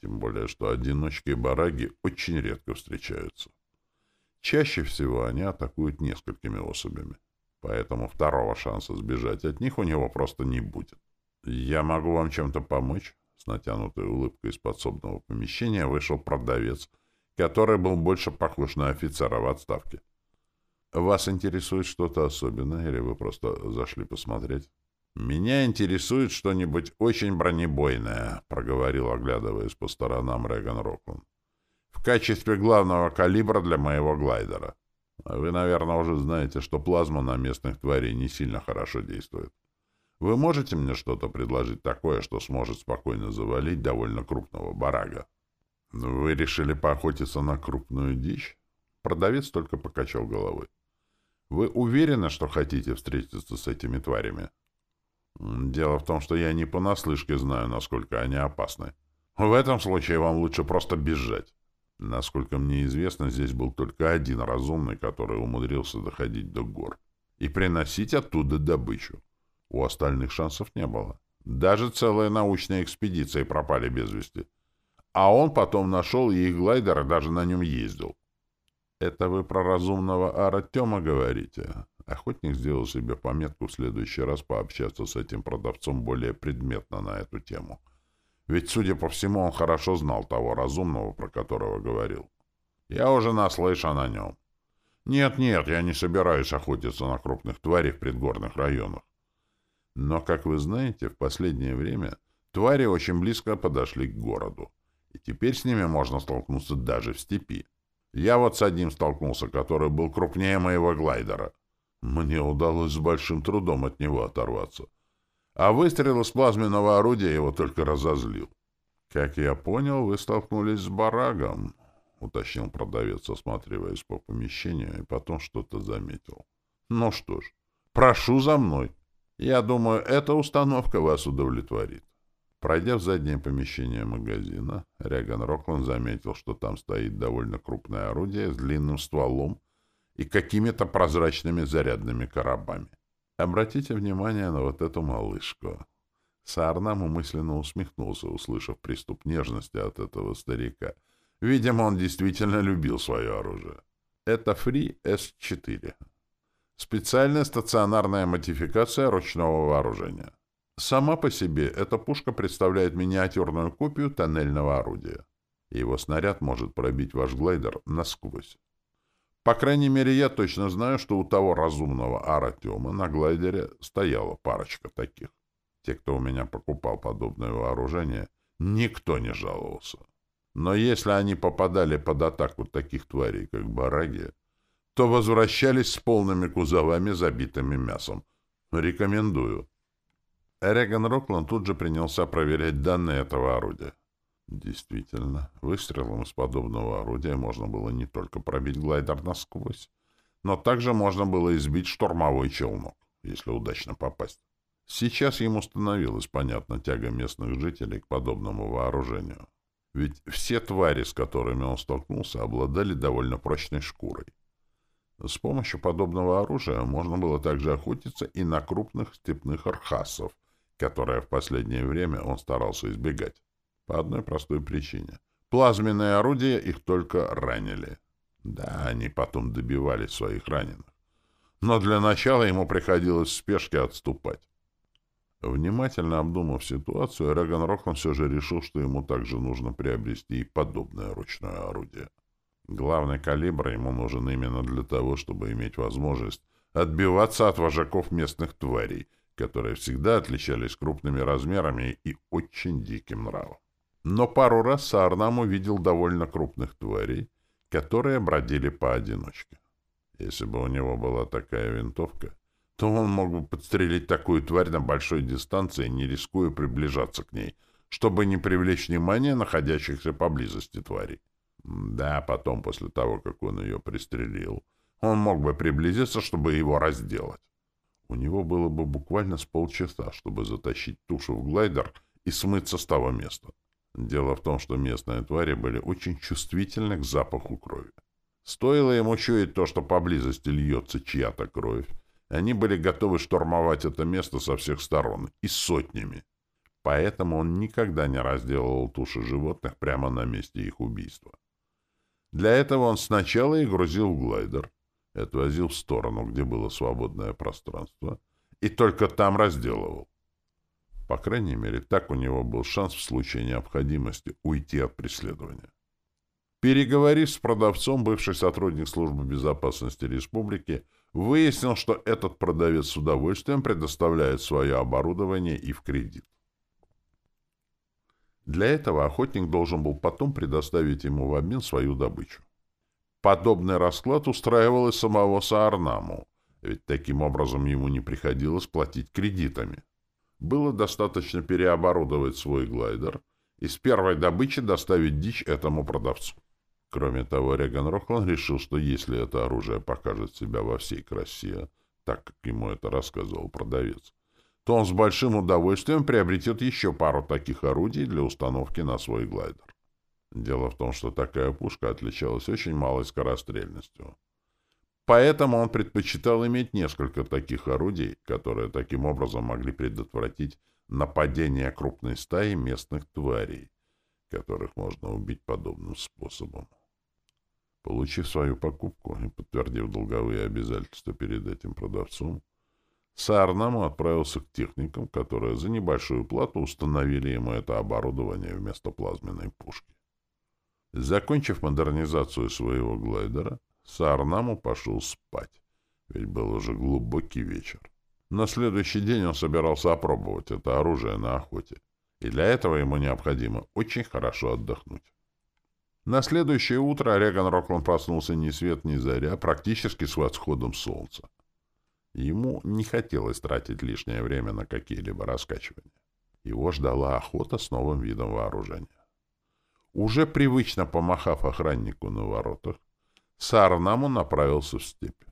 Тем более, что одиночки и бараги очень редко встречаются. Чаще всего они атакуют несколькими особями, поэтому второго шанса сбежать от них у него просто не будет. «Я могу вам чем-то помочь?» С натянутой улыбкой из подсобного помещения вышел продавец, который был больше похож на офицера в отставке. «Вас интересует что-то особенное, или вы просто зашли посмотреть?» «Меня интересует что-нибудь очень бронебойное», — проговорил, оглядываясь по сторонам Реган Рокланд. «В качестве главного калибра для моего глайдера. Вы, наверное, уже знаете, что плазма на местных тварей не сильно хорошо действует. Вы можете мне что-то предложить такое, что сможет спокойно завалить довольно крупного барага?» «Вы решили поохотиться на крупную дичь?» Продавец только покачал головой. «Вы уверены, что хотите встретиться с этими тварями?» Дело в том, что я не понаслышке знаю, насколько они опасны. В этом случае вам лучше просто бежать. Насколько мне известно, здесь был только один разумный, который умудрился доходить до гор и приносить оттуда добычу. У остальных шансов не было. Даже целые научные экспедиции пропали без вести. А он потом нашел их глайдер, и даже на нем ездил. Это вы про разумного Артема говорите? Охотник сделал себе пометку в следующий раз пообщаться с этим продавцом более предметно на эту тему. Ведь, судя по всему, он хорошо знал того разумного, про которого говорил. Я уже наслышан о нем. Нет-нет, я не собираюсь охотиться на крупных тварей в предгорных районах. Но, как вы знаете, в последнее время твари очень близко подошли к городу, и теперь с ними можно столкнуться даже в степи. Я вот с одним столкнулся, который был крупнее моего глайдера — мне удалось с большим трудом от него оторваться. А выстрел из плазменного орудия его только разозлил. «Как я понял, вы столкнулись с барагом», — уточнил продавец, осматриваясь по помещению, и потом что-то заметил. «Ну что ж, прошу за мной. Я думаю, эта установка вас удовлетворит». Пройдя в заднее помещение магазина, Реган Рокланд заметил, что там стоит довольно крупное орудие с длинным стволом, и какими-то прозрачными зарядными коробами. Обратите внимание на вот эту малышку. Саарнам умысленно усмехнулся, услышав приступ нежности от этого старика. Видимо, он действительно любил свое оружие. Это Фри С-4. Специальная стационарная модификация ручного вооружения. Сама по себе эта пушка представляет миниатюрную копию тоннельного орудия. Его снаряд может пробить ваш глайдер насквозь. По крайней мере, я точно знаю, что у того разумного Аратема на глайдере стояла парочка таких. Те, кто у меня покупал подобное вооружение, никто не жаловался. Но если они попадали под атаку таких тварей, как бараги, то возвращались с полными кузовами, забитыми мясом. Рекомендую. Реган Рокланд тут же принялся проверять данные этого орудия. Действительно, выстрелом из подобного орудия можно было не только пробить глайдер насквозь, но также можно было избить штурмовой челнок, если удачно попасть. Сейчас ему становилась понятна тяга местных жителей к подобному вооружению. Ведь все твари, с которыми он столкнулся, обладали довольно прочной шкурой. С помощью подобного оружия можно было также охотиться и на крупных степных архасов, которые в последнее время он старался избегать. По одной простой причине. Плазменные орудия их только ранили. Да, они потом добивали своих раненых. Но для начала ему приходилось в спешке отступать. Внимательно обдумав ситуацию, Реган Рокон все же решил, что ему также нужно приобрести и подобное ручное орудие. Главный калибр ему нужен именно для того, чтобы иметь возможность отбиваться от вожаков местных тварей, которые всегда отличались крупными размерами и очень диким нравом. Но пару раз Саарнам увидел довольно крупных тварей, которые бродили поодиночке. Если бы у него была такая винтовка, то он мог бы подстрелить такую тварь на большой дистанции, не рискуя приближаться к ней, чтобы не привлечь внимание находящихся поблизости тварей. Да, потом, после того, как он ее пристрелил, он мог бы приблизиться, чтобы его разделать. У него было бы буквально с полчаса, чтобы затащить тушу в глайдер и смыться с того места. Дело в том, что местные твари были очень чувствительны к запаху крови. Стоило ему чуять то, что поблизости льется чья-то кровь, они были готовы штурмовать это место со всех сторон, и сотнями. Поэтому он никогда не разделывал туши животных прямо на месте их убийства. Для этого он сначала их грузил в глайдер, отвозил в сторону, где было свободное пространство, и только там разделывал. По крайней мере, так у него был шанс в случае необходимости уйти от преследования. Переговорив с продавцом, бывший сотрудник службы безопасности республики выяснил, что этот продавец с удовольствием предоставляет свое оборудование и в кредит. Для этого охотник должен был потом предоставить ему в обмен свою добычу. Подобный расклад устраивал и самого Саарнаму, ведь таким образом ему не приходилось платить кредитами. Было достаточно переоборудовать свой глайдер и с первой добычи доставить дичь этому продавцу. Кроме того, Реган Рохлан решил, что если это оружие покажет себя во всей красе, так как ему это рассказывал продавец, то он с большим удовольствием приобретет еще пару таких орудий для установки на свой глайдер. Дело в том, что такая пушка отличалась очень малой скорострельностью. Поэтому он предпочитал иметь несколько таких орудий, которые таким образом могли предотвратить нападение крупной стаи местных тварей, которых можно убить подобным способом. Получив свою покупку и подтвердив долговые обязательства перед этим продавцом, Саарнаму отправился к техникам, которые за небольшую плату установили ему это оборудование вместо плазменной пушки. Закончив модернизацию своего глайдера, Саарнаму пошел спать, ведь был уже глубокий вечер. На следующий день он собирался опробовать это оружие на охоте, и для этого ему необходимо очень хорошо отдохнуть. На следующее утро Реган Рокланд проснулся ни свет ни заря, практически с восходом солнца. Ему не хотелось тратить лишнее время на какие-либо раскачивания. Его ждала охота с новым видом вооружения. Уже привычно помахав охраннику на воротах, Саарнаму направился в степь.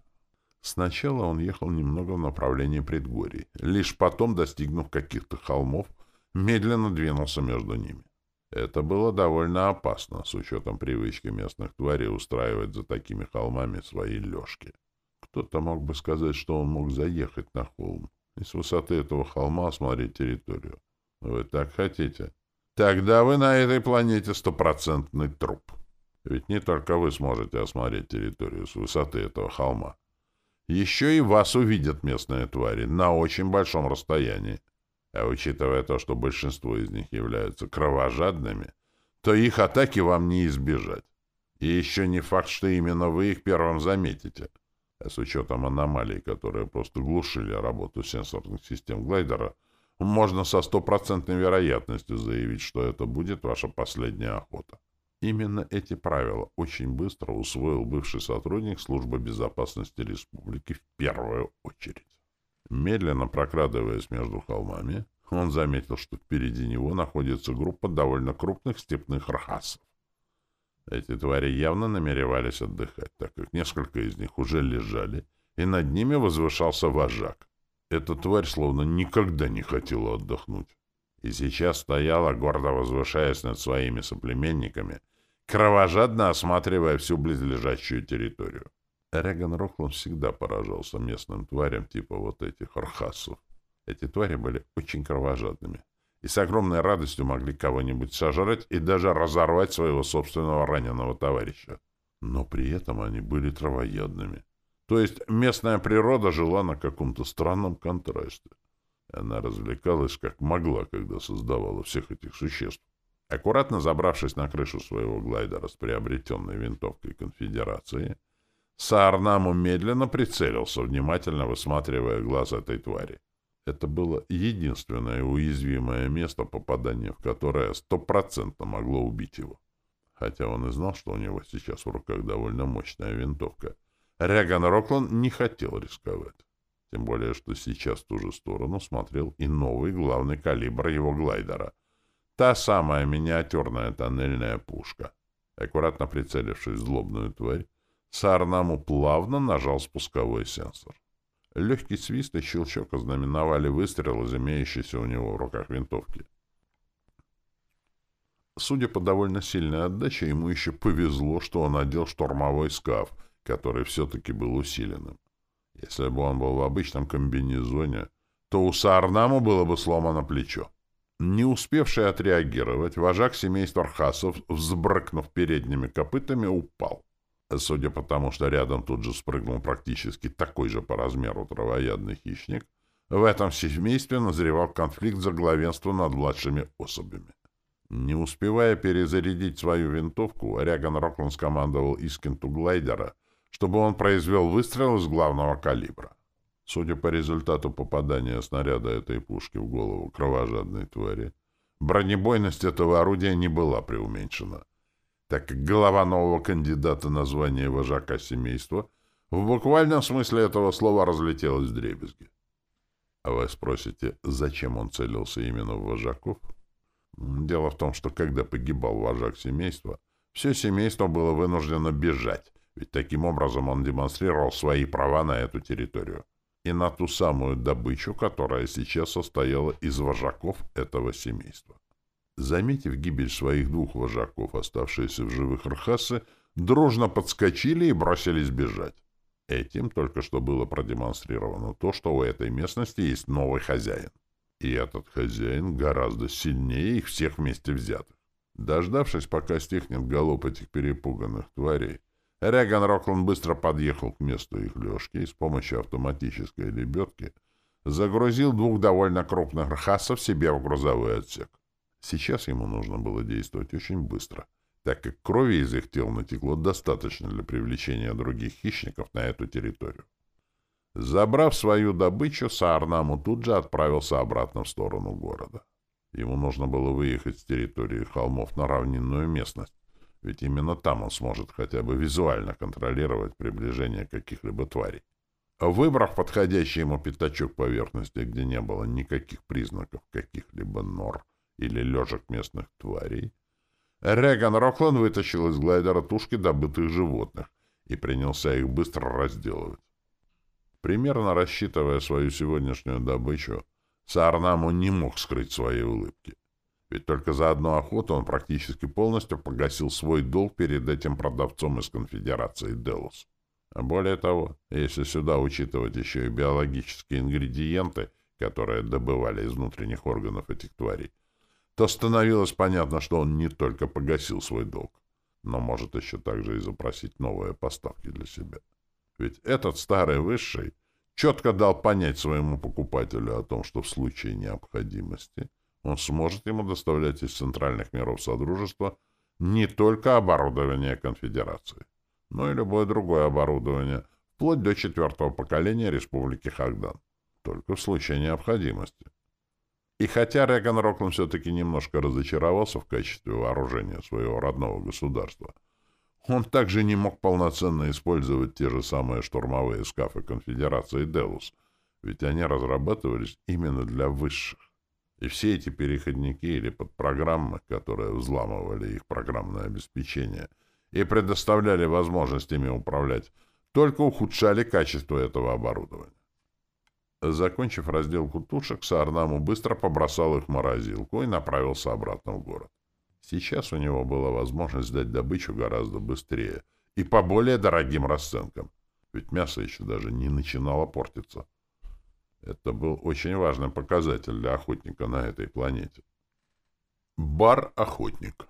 Сначала он ехал немного в направлении предгорий, лишь потом, достигнув каких-то холмов, медленно двинулся между ними. Это было довольно опасно, с учетом привычки местных тварей устраивать за такими холмами свои лёжки. Кто-то мог бы сказать, что он мог заехать на холм и с высоты этого холма осмотреть территорию. Вы так хотите? Тогда вы на этой планете стопроцентный труп. Ведь не только вы сможете осмотреть территорию с высоты этого холма. Еще и вас увидят местные твари на очень большом расстоянии. А учитывая то, что большинство из них являются кровожадными, то их атаки вам не избежать. И еще не факт, что именно вы их первым заметите. А с учетом аномалий, которые просто глушили работу сенсорных систем глайдера, можно со стопроцентной вероятностью заявить, что это будет ваша последняя охота. Именно эти правила очень быстро усвоил бывший сотрудник Службы безопасности республики в первую очередь. Медленно прокрадываясь между холмами, он заметил, что впереди него находится группа довольно крупных степных рахасов. Эти твари явно намеревались отдыхать, так как несколько из них уже лежали, и над ними возвышался вожак. Эта тварь словно никогда не хотела отдохнуть. И сейчас стояла, гордо возвышаясь над своими соплеменниками, кровожадно осматривая всю близлежащую территорию. Реган Рохланд всегда поражался местным тварям типа вот этих архасов. Эти твари были очень кровожадными и с огромной радостью могли кого-нибудь сожрать и даже разорвать своего собственного раненого товарища. Но при этом они были травоядными. То есть местная природа жила на каком-то странном контрасте. Она развлекалась как могла, когда создавала всех этих существ. Аккуратно забравшись на крышу своего глайдера с приобретенной винтовкой конфедерации, Саарнаму медленно прицелился, внимательно высматривая глаз этой твари. Это было единственное уязвимое место, попадания в которое стопроцентно могло убить его. Хотя он и знал, что у него сейчас в руках довольно мощная винтовка. Ряган Роклан не хотел рисковать. Тем более, что сейчас в ту же сторону смотрел и новый главный калибр его глайдера. Та самая миниатюрная тоннельная пушка. Аккуратно прицелившись в злобную тварь, Саарнаму плавно нажал спусковой сенсор. Легкий свист и щелчок ознаменовали выстрел из имеющейся у него в руках винтовки. Судя по довольно сильной отдаче, ему еще повезло, что он одел штурмовой скаф, который все-таки был усиленным. Если бы он был в обычном комбинезоне, то у Саарнаму было бы сломано плечо. Не успевший отреагировать, вожак семейства Архасов, взбрыкнув передними копытами, упал. Судя по тому, что рядом тут же спрыгнул практически такой же по размеру травоядный хищник, в этом семействе назревал конфликт за главенство над младшими особями. Не успевая перезарядить свою винтовку, Ряган Роклан скомандовал Искенту глайдера, чтобы он произвел выстрел из главного калибра. Судя по результату попадания снаряда этой пушки в голову кровожадной твари, бронебойность этого орудия не была преуменьшена, так как голова нового кандидата на звание вожака семейства в буквальном смысле этого слова разлетелась в дребезги. А вы спросите, зачем он целился именно в вожаков? Дело в том, что когда погибал вожак семейства, все семейство было вынуждено бежать, ведь таким образом он демонстрировал свои права на эту территорию и на ту самую добычу, которая сейчас состояла из вожаков этого семейства. Заметив гибель своих двух вожаков, оставшиеся в живых рхасы, дружно подскочили и бросились бежать. Этим только что было продемонстрировано то, что у этой местности есть новый хозяин. И этот хозяин гораздо сильнее их всех вместе взятых. Дождавшись, пока стихнет голубь этих перепуганных тварей, Реган Рокланд быстро подъехал к месту их лёжки и с помощью автоматической лебедки загрузил двух довольно крупных рхасов себе в грузовой отсек. Сейчас ему нужно было действовать очень быстро, так как крови из их тел натекло достаточно для привлечения других хищников на эту территорию. Забрав свою добычу, Саарнаму тут же отправился обратно в сторону города. Ему нужно было выехать с территории холмов на равнинную местность, ведь именно там он сможет хотя бы визуально контролировать приближение каких-либо тварей. Выбрав подходящий ему пятачок поверхности, где не было никаких признаков каких-либо нор или лежек местных тварей, Реган Роклан вытащил из глайдера тушки добытых животных и принялся их быстро разделывать. Примерно рассчитывая свою сегодняшнюю добычу, Саарнаму не мог скрыть своей улыбки. Ведь только за одну охоту он практически полностью погасил свой долг перед этим продавцом из конфедерации Делос. А более того, если сюда учитывать еще и биологические ингредиенты, которые добывали из внутренних органов этих тварей, то становилось понятно, что он не только погасил свой долг, но может еще также и запросить новые поставки для себя. Ведь этот старый высший четко дал понять своему покупателю о том, что в случае необходимости он сможет ему доставлять из центральных миров Содружества не только оборудование конфедерации, но и любое другое оборудование, вплоть до четвертого поколения Республики Хагдан, только в случае необходимости. И хотя Реган Роклан все-таки немножко разочаровался в качестве вооружения своего родного государства — он также не мог полноценно использовать те же самые штурмовые скафы Конфедерации Делус, ведь они разрабатывались именно для высших. И все эти переходники или подпрограммы, которые взламывали их программное обеспечение и предоставляли возможность ими управлять, только ухудшали качество этого оборудования. Закончив разделку тушек, Саарнаму быстро побросал их в морозилку и направился обратно в город. Сейчас у него была возможность сдать добычу гораздо быстрее и по более дорогим расценкам, ведь мясо еще даже не начинало портиться. Это был очень важный показатель для охотника на этой планете. Бар-охотник.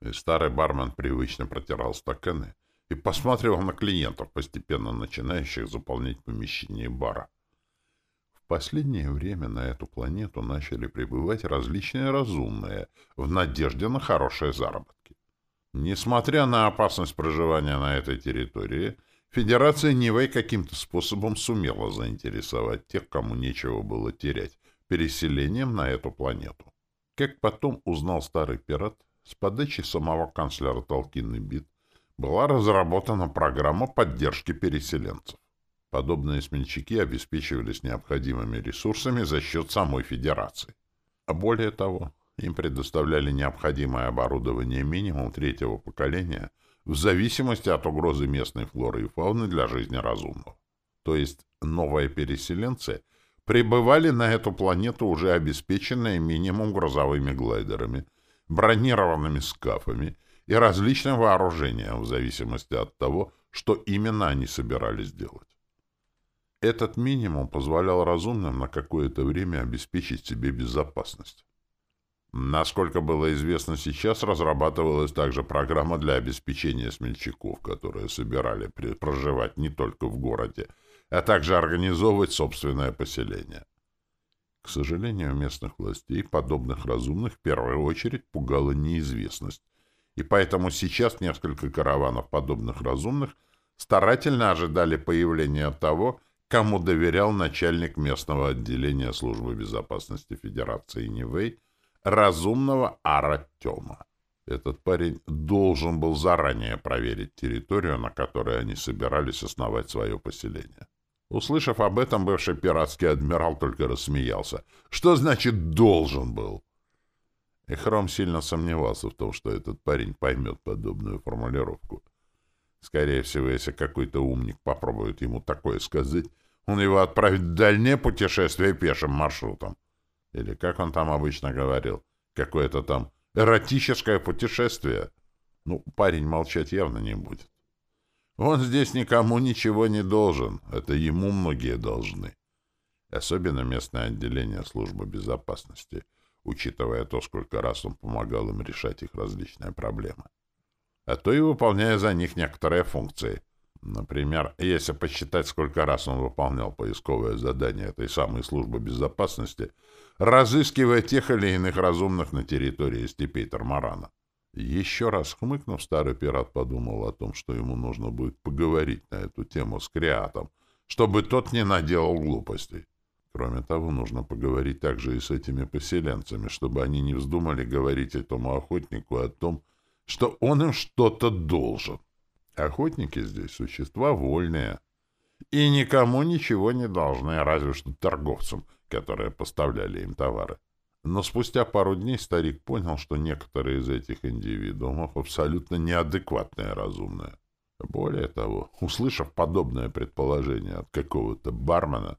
И старый бармен привычно протирал стаканы и посматривал на клиентов, постепенно начинающих заполнять помещение бара последнее время на эту планету начали прибывать различные разумные в надежде на хорошие заработки. Несмотря на опасность проживания на этой территории, Федерация Нивэй каким-то способом сумела заинтересовать тех, кому нечего было терять, переселением на эту планету. Как потом узнал старый пират, с подачи самого канцлера Толкин Бит была разработана программа поддержки переселенцев. Подобные смельчаки обеспечивались необходимыми ресурсами за счет самой Федерации. А более того, Им предоставляли необходимое оборудование минимум третьего поколения в зависимости от угрозы местной флоры и фауны для жизни разумного. То есть новые переселенцы прибывали на эту планету уже обеспеченные минимум грузовыми глайдерами, бронированными скафами и различным вооружением в зависимости от того, что именно они собирались делать. Этот минимум позволял разумным на какое-то время обеспечить себе безопасность. Насколько было известно сейчас, разрабатывалась также программа для обеспечения смельчаков, которые собирали проживать не только в городе, а также организовывать собственное поселение. К сожалению, местных властей подобных разумных в первую очередь пугала неизвестность, и поэтому сейчас несколько караванов подобных разумных старательно ожидали появления того, кому доверял начальник местного отделения службы безопасности Федерации Нивэй, разумного Аратема. Этот парень должен был заранее проверить территорию, на которой они собирались основать свое поселение. Услышав об этом, бывший пиратский адмирал только рассмеялся. Что значит «должен был»? И Хром сильно сомневался в том, что этот парень поймет подобную формулировку. Скорее всего, если какой-то умник попробует ему такое сказать, он его отправит в дальнее путешествие пешим маршрутом. Или, как он там обычно говорил, какое-то там эротическое путешествие. Ну, парень молчать явно не будет. Он здесь никому ничего не должен. Это ему многие должны. Особенно местное отделение службы безопасности — учитывая то, сколько раз он помогал им решать их различные проблемы. А то и выполняя за них некоторые функции. Например, если посчитать, сколько раз он выполнял поисковое задание этой самой службы безопасности, разыскивая тех или иных разумных на территории степей Тормарана. Еще раз хмыкнув, старый пират подумал о том, что ему нужно будет поговорить на эту тему с Криатом, чтобы тот не наделал глупостей. Кроме того, нужно поговорить также и с этими поселенцами, чтобы они не вздумали говорить этому охотнику о том, что он им что-то должен. Охотники здесь существа вольные и никому ничего не должны, разве что торговцам, которые поставляли им товары. Но спустя пару дней старик понял, что некоторые из этих индивидуумов абсолютно неадекватные разумные. Более того, услышав подобное предположение от какого-то бармена,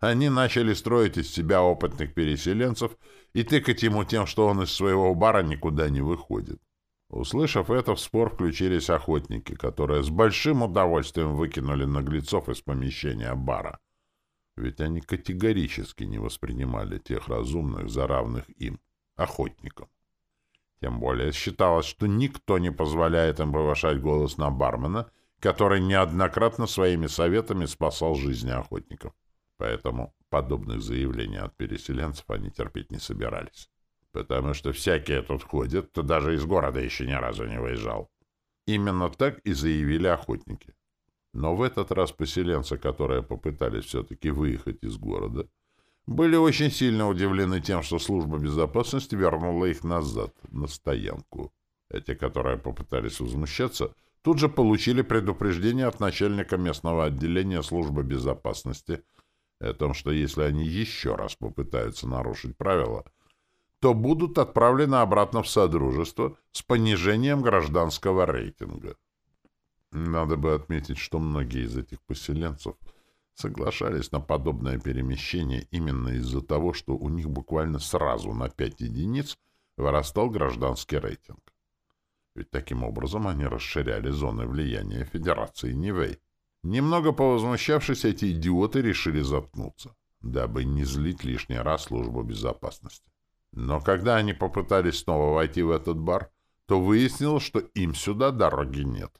они начали строить из себя опытных переселенцев и тыкать ему тем, что он из своего бара никуда не выходит. Услышав это, в спор включились охотники, которые с большим удовольствием выкинули наглецов из помещения бара. Ведь они категорически не воспринимали тех разумных за равных им, охотникам. Тем более считалось, что никто не позволяет им повышать голос на бармена, который неоднократно своими советами спасал жизни охотников. Поэтому подобных заявлений от переселенцев они терпеть не собирались. Потому что всякие тут ходят, кто даже из города еще ни разу не выезжал. Именно так и заявили охотники. Но в этот раз поселенцы, которые попытались все-таки выехать из города, были очень сильно удивлены тем, что служба безопасности вернула их назад, на стоянку. Эти, которые попытались возмущаться, тут же получили предупреждение от начальника местного отделения службы безопасности — о том, что если они еще раз попытаются нарушить правила, то будут отправлены обратно в Содружество с понижением гражданского рейтинга. Надо бы отметить, что многие из этих поселенцев соглашались на подобное перемещение именно из-за того, что у них буквально сразу на 5 единиц вырастал гражданский рейтинг. Ведь таким образом они расширяли зоны влияния Федерации Нивэй. Немного повозмущавшись, эти идиоты решили заткнуться, дабы не злить лишний раз службу безопасности. Но когда они попытались снова войти в этот бар, то выяснилось, что им сюда дороги нет.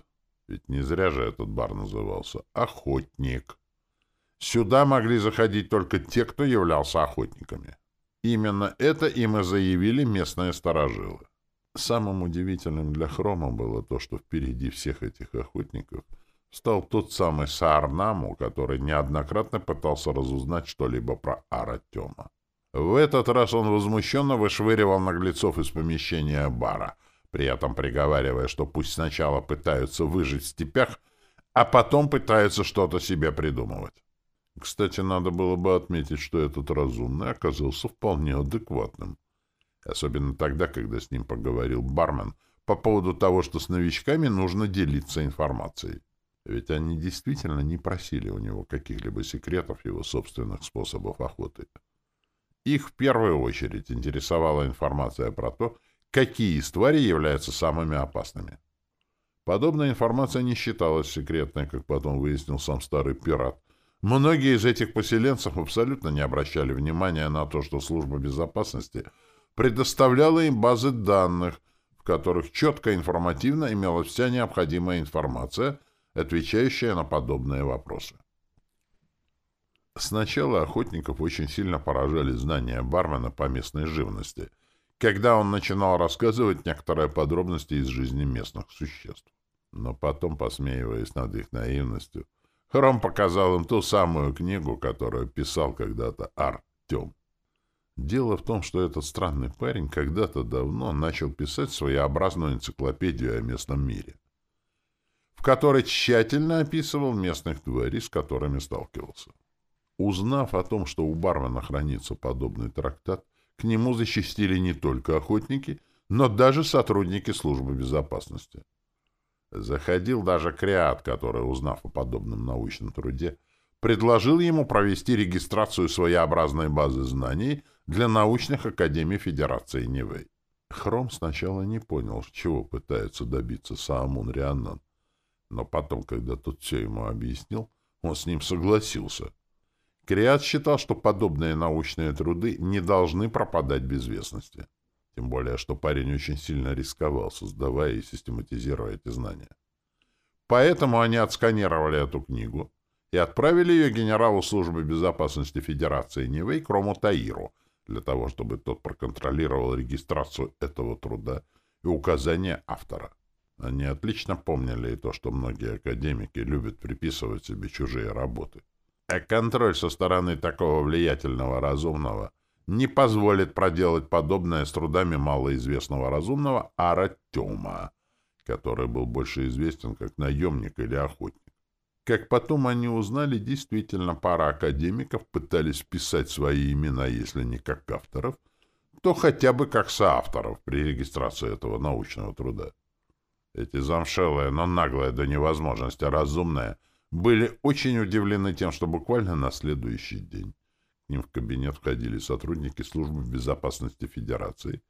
Ведь не зря же этот бар назывался «Охотник». Сюда могли заходить только те, кто являлся охотниками. Именно это им и заявили местные сторожилы. Самым удивительным для Хрома было то, что впереди всех этих охотников — стал тот самый Саарнаму, который неоднократно пытался разузнать что-либо про Аратема. В этот раз он возмущенно вышвыривал наглецов из помещения бара, при этом приговаривая, что пусть сначала пытаются выжить в степях, а потом пытаются что-то себе придумывать. Кстати, надо было бы отметить, что этот разумный оказался вполне адекватным. Особенно тогда, когда с ним поговорил бармен по поводу того, что с новичками нужно делиться информацией. Ведь они действительно не просили у него каких-либо секретов его собственных способов охоты. Их в первую очередь интересовала информация про то, какие из тварей являются самыми опасными. Подобная информация не считалась секретной, как потом выяснил сам старый пират. Многие из этих поселенцев абсолютно не обращали внимания на то, что служба безопасности предоставляла им базы данных, в которых четко информативно имелась вся необходимая информация, отвечающая на подобные вопросы. Сначала охотников очень сильно поражали знания бармена по местной живности, когда он начинал рассказывать некоторые подробности из жизни местных существ. Но потом, посмеиваясь над их наивностью, Хром показал им ту самую книгу, которую писал когда-то Артем. Дело в том, что этот странный парень когда-то давно начал писать своеобразную энциклопедию о местном мире, в которой тщательно описывал местных тварей, с которыми сталкивался. Узнав о том, что у бармена хранится подобный трактат, к нему защитили не только охотники, но даже сотрудники службы безопасности. Заходил даже Криат, который, узнав о подобном научном труде, предложил ему провести регистрацию своеобразной базы знаний для научных академий Федерации Нивэй. Хром сначала не понял, чего пытается добиться Саамун Рианнан, но потом, когда тот все ему объяснил, он с ним согласился. Криат считал, что подобные научные труды не должны пропадать без известности. Тем более, что парень очень сильно рисковал, создавая и систематизируя эти знания. Поэтому они отсканировали эту книгу и отправили ее генералу службы безопасности Федерации Нивэй Крому Таиру, для того, чтобы тот проконтролировал регистрацию этого труда и указания автора. Они отлично помнили и то, что многие академики любят приписывать себе чужие работы. А контроль со стороны такого влиятельного разумного не позволит проделать подобное с трудами малоизвестного разумного Аратема, который был больше известен как наемник или охотник. Как потом они узнали, действительно пара академиков пытались вписать свои имена, если не как авторов, то хотя бы как соавторов при регистрации этого научного труда. Эти замшелые, но наглые до невозможности разумные были очень удивлены тем, что буквально на следующий день к ним в кабинет входили сотрудники службы безопасности Федерации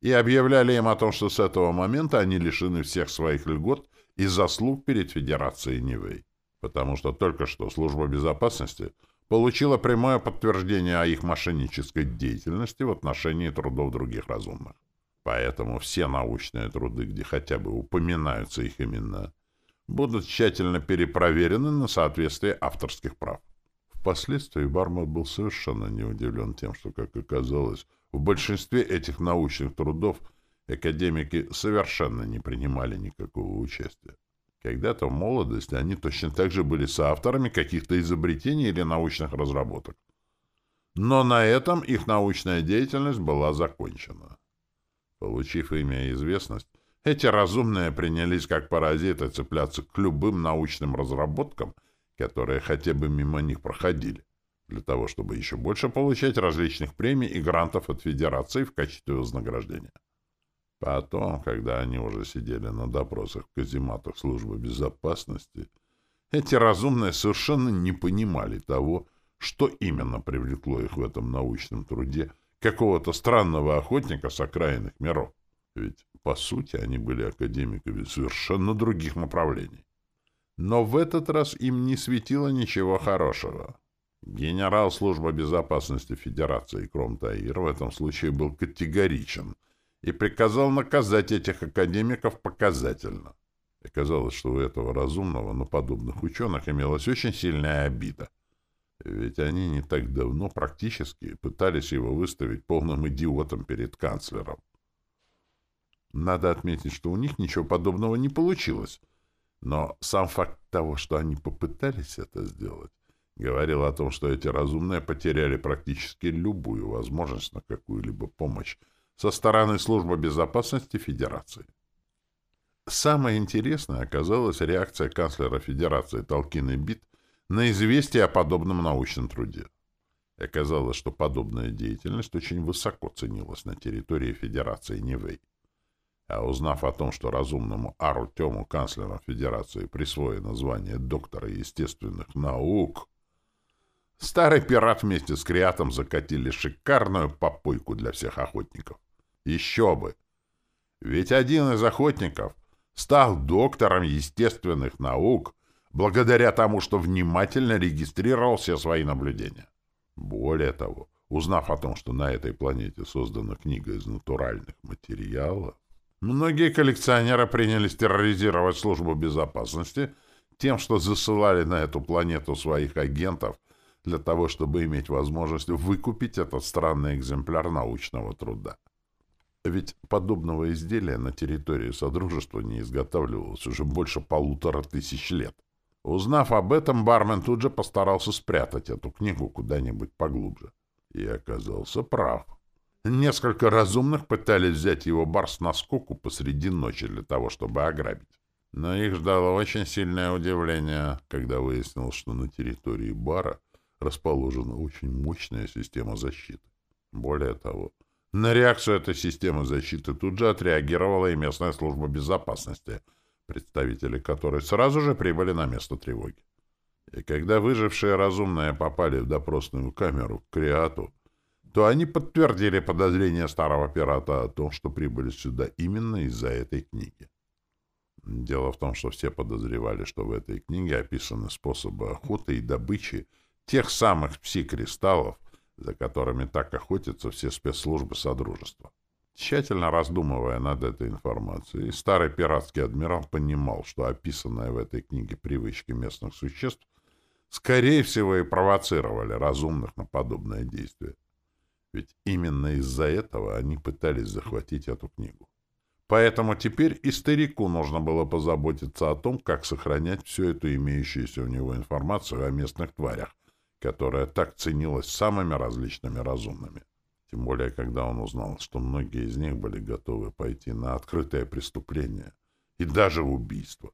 и объявляли им о том, что с этого момента они лишены всех своих льгот и заслуг перед Федерацией Нивэй, потому что только что служба безопасности получила прямое подтверждение о их мошеннической деятельности в отношении трудов других разумных. Поэтому все научные труды, где хотя бы упоминаются их имена, будут тщательно перепроверены на соответствие авторских прав. Впоследствии Бармот был совершенно не удивлен тем, что, как оказалось, в большинстве этих научных трудов академики совершенно не принимали никакого участия. Когда-то в молодости они точно так же были соавторами каких-то изобретений или научных разработок. Но на этом их научная деятельность была закончена. Получив имя и известность, эти разумные принялись как паразиты цепляться к любым научным разработкам – которые хотя бы мимо них проходили, для того, чтобы еще больше получать различных премий и грантов от Федерации в качестве вознаграждения. Потом, когда они уже сидели на допросах в казематах службы безопасности, эти разумные совершенно не понимали того, что именно привлекло их в этом научном труде какого-то странного охотника с окраинных миров. Ведь, по сути, они были академиками совершенно других направлений. Но в этот раз им не светило ничего хорошего. Генерал службы безопасности Федерации Кромтаир в этом случае был категоричен и приказал наказать этих академиков показательно. Оказалось, что у этого разумного, но подобных ученых имелась очень сильная обида. Ведь они не так давно практически пытались его выставить полным идиотом перед канцлером. Надо отметить, что у них ничего подобного не получилось. Но сам факт того, что они попытались это сделать, говорил о том, что эти разумные потеряли практически любую возможность на какую-либо помощь со стороны Службы безопасности Федерации. Самое интересное оказалась реакция канцлера Федерации Толкин и Бит на известие о подобном научном труде. Оказалось, что подобная деятельность очень высоко ценилась на территории Федерации Нивэй. А узнав о том, что разумному Арутему, канцлером Федерации, присвоено звание доктора естественных наук, старый пират вместе с Криатом закатили шикарную попойку для всех охотников. Еще бы! Ведь один из охотников стал доктором естественных наук благодаря тому, что внимательно регистрировал все свои наблюдения. Более того, узнав о том, что на этой планете создана книга из натуральных материалов, многие коллекционеры принялись терроризировать службу безопасности тем, что засылали на эту планету своих агентов для того, чтобы иметь возможность выкупить этот странный экземпляр научного труда. Ведь подобного изделия на территории Содружества не изготавливалось уже больше полутора тысяч лет. Узнав об этом, бармен тут же постарался спрятать эту книгу куда-нибудь поглубже. И оказался прав. Несколько разумных пытались взять его бар с наскоку посреди ночи для того, чтобы ограбить. Но их ждало очень сильное удивление, когда выяснилось, что на территории бара расположена очень мощная система защиты. Более того, на реакцию этой системы защиты тут же отреагировала и местная служба безопасности, представители которой сразу же прибыли на место тревоги. И когда выжившие разумные попали в допросную камеру к Криату, то они подтвердили подозрения старого пирата о том, что прибыли сюда именно из-за этой книги. Дело в том, что все подозревали, что в этой книге описаны способы охоты и добычи тех самых пси-кристаллов, за которыми так охотятся все спецслужбы Содружества. Тщательно раздумывая над этой информацией, старый пиратский адмирал понимал, что описанные в этой книге привычки местных существ скорее всего и провоцировали разумных на подобное действие. Ведь именно из-за этого они пытались захватить эту книгу. Поэтому теперь и старику нужно было позаботиться о том, как сохранять всю эту имеющуюся у него информацию о местных тварях, которая так ценилась самыми различными разумными. Тем более, когда он узнал, что многие из них были готовы пойти на открытое преступление и даже убийство.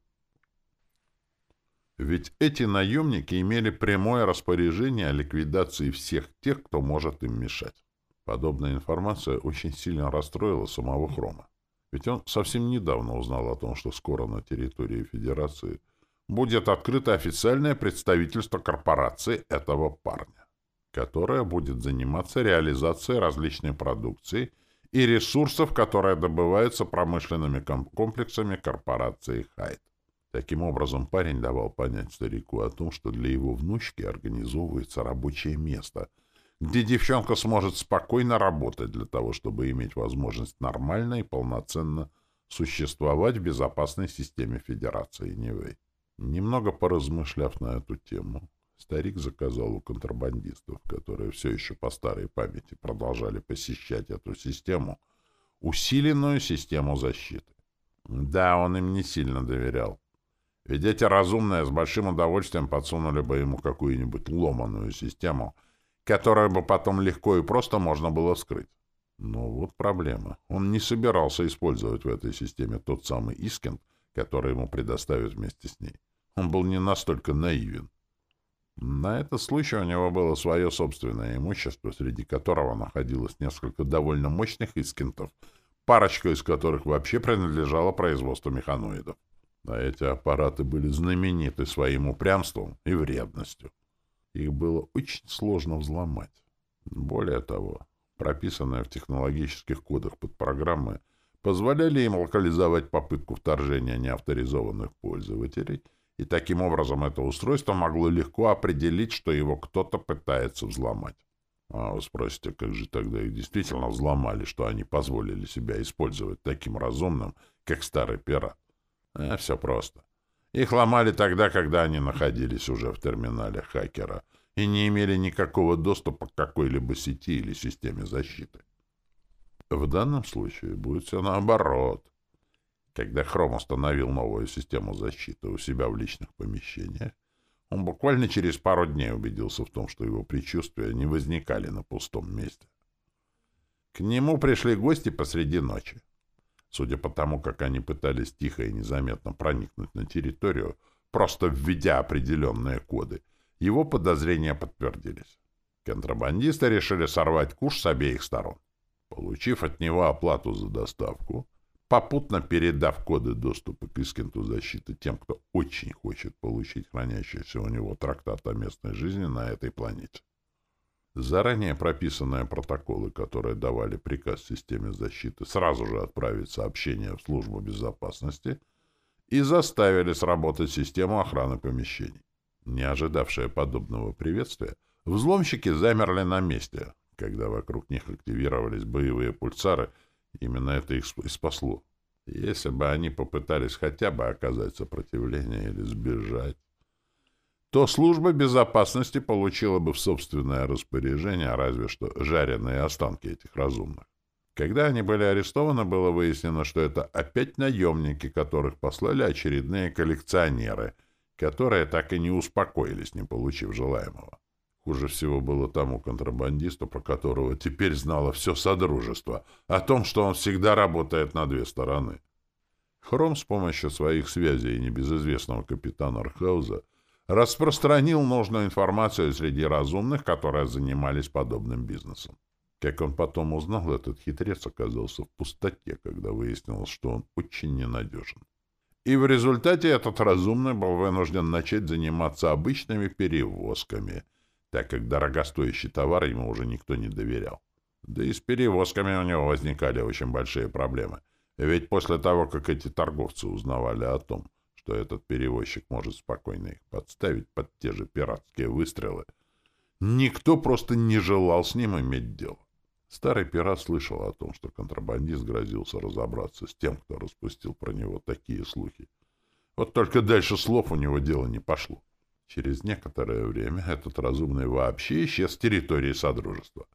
Ведь эти наемники имели прямое распоряжение о ликвидации всех тех, кто может им мешать. Подобная информация очень сильно расстроила самого Хрома. Ведь он совсем недавно узнал о том, что скоро на территории Федерации – будет открыто официальное представительство корпорации этого парня, которое будет заниматься реализацией различной продукции и ресурсов, которые добываются промышленными комплексами корпорации Хайт. Таким образом, парень давал понять старику о том, что для его внучки организовывается рабочее место, где девчонка сможет спокойно работать для того, чтобы иметь возможность нормально и полноценно существовать в безопасной системе Федерации Нивэй. Немного поразмышляв на эту тему, старик заказал у контрабандистов, которые все еще по старой памяти продолжали посещать эту систему, усиленную систему защиты. Да, он им не сильно доверял. Ведь эти разумные с большим удовольствием подсунули бы ему какую-нибудь ломаную систему, которую бы потом легко и просто можно было вскрыть. Но вот проблема. Он не собирался использовать в этой системе тот самый Искент, который ему предоставят вместе с ней. Он был не настолько наивен. На этот случай у него было свое собственное имущество, среди которого находилось несколько довольно мощных искентов, парочка из которых вообще принадлежала производству механоидов. А эти аппараты были знамениты своим упрямством и вредностью. Их было очень сложно взломать. Более того, прописанные в технологических кодах под программы позволяли им локализовать попытку вторжения неавторизованных пользователей — и таким образом это устройство могло легко определить, что его кто-то пытается взломать. А вы спросите, как же тогда их действительно взломали, что они позволили себя использовать таким разумным, как старый пират? А все просто. Их ломали тогда, когда они находились уже в терминале хакера и не имели никакого доступа к какой-либо сети или системе защиты. В данном случае будет все наоборот. Когда Хром установил новую систему защиты у себя в личных помещениях, он буквально через пару дней убедился в том, что его предчувствия не возникали на пустом месте. К нему пришли гости посреди ночи. Судя по тому, как они пытались тихо и незаметно проникнуть на территорию, просто введя определенные коды, его подозрения подтвердились. Контрабандисты решили сорвать куш с обеих сторон. Получив от него оплату за доставку, попутно передав коды доступа к Искенту защиты тем, кто очень хочет получить хранящийся у него трактат о местной жизни на этой планете. Заранее прописанные протоколы, которые давали приказ системе защиты сразу же отправить сообщение в службу безопасности и заставили сработать систему охраны помещений. Не ожидавшие подобного приветствия, Взломщики замерли на месте, когда вокруг них активировались боевые пульсары. Именно это их и спасло. Если бы они попытались хотя бы оказать сопротивление или сбежать, то служба безопасности получила бы в собственное распоряжение разве что жареные останки этих разумных. Когда они были арестованы, было выяснено, что это опять наемники, которых послали очередные коллекционеры, которые так и не успокоились, не получив желаемого. Хуже всего было тому контрабандисту, про которого теперь знало все Содружество, о том, что он всегда работает на две стороны. Хром с помощью своих связей и небезызвестного капитана Архауза распространил нужную информацию среди разумных, которые занимались подобным бизнесом. Как он потом узнал, этот хитрец оказался в пустоте, когда выяснилось, что он очень ненадежен. И в результате этот разумный был вынужден начать заниматься обычными перевозками — так как дорогостоящий товар ему уже никто не доверял. Да и с перевозками у него возникали очень большие проблемы. Ведь после того, как эти торговцы узнавали о том, что этот перевозчик может спокойно их подставить под те же пиратские выстрелы, никто просто не желал с ним иметь дело. Старый пират слышал о том, что контрабандист грозился разобраться с тем, кто распустил про него такие слухи. Вот только дальше слов у него дело не пошло. Через некоторое время этот разумный вообще исчез с территории Содружества.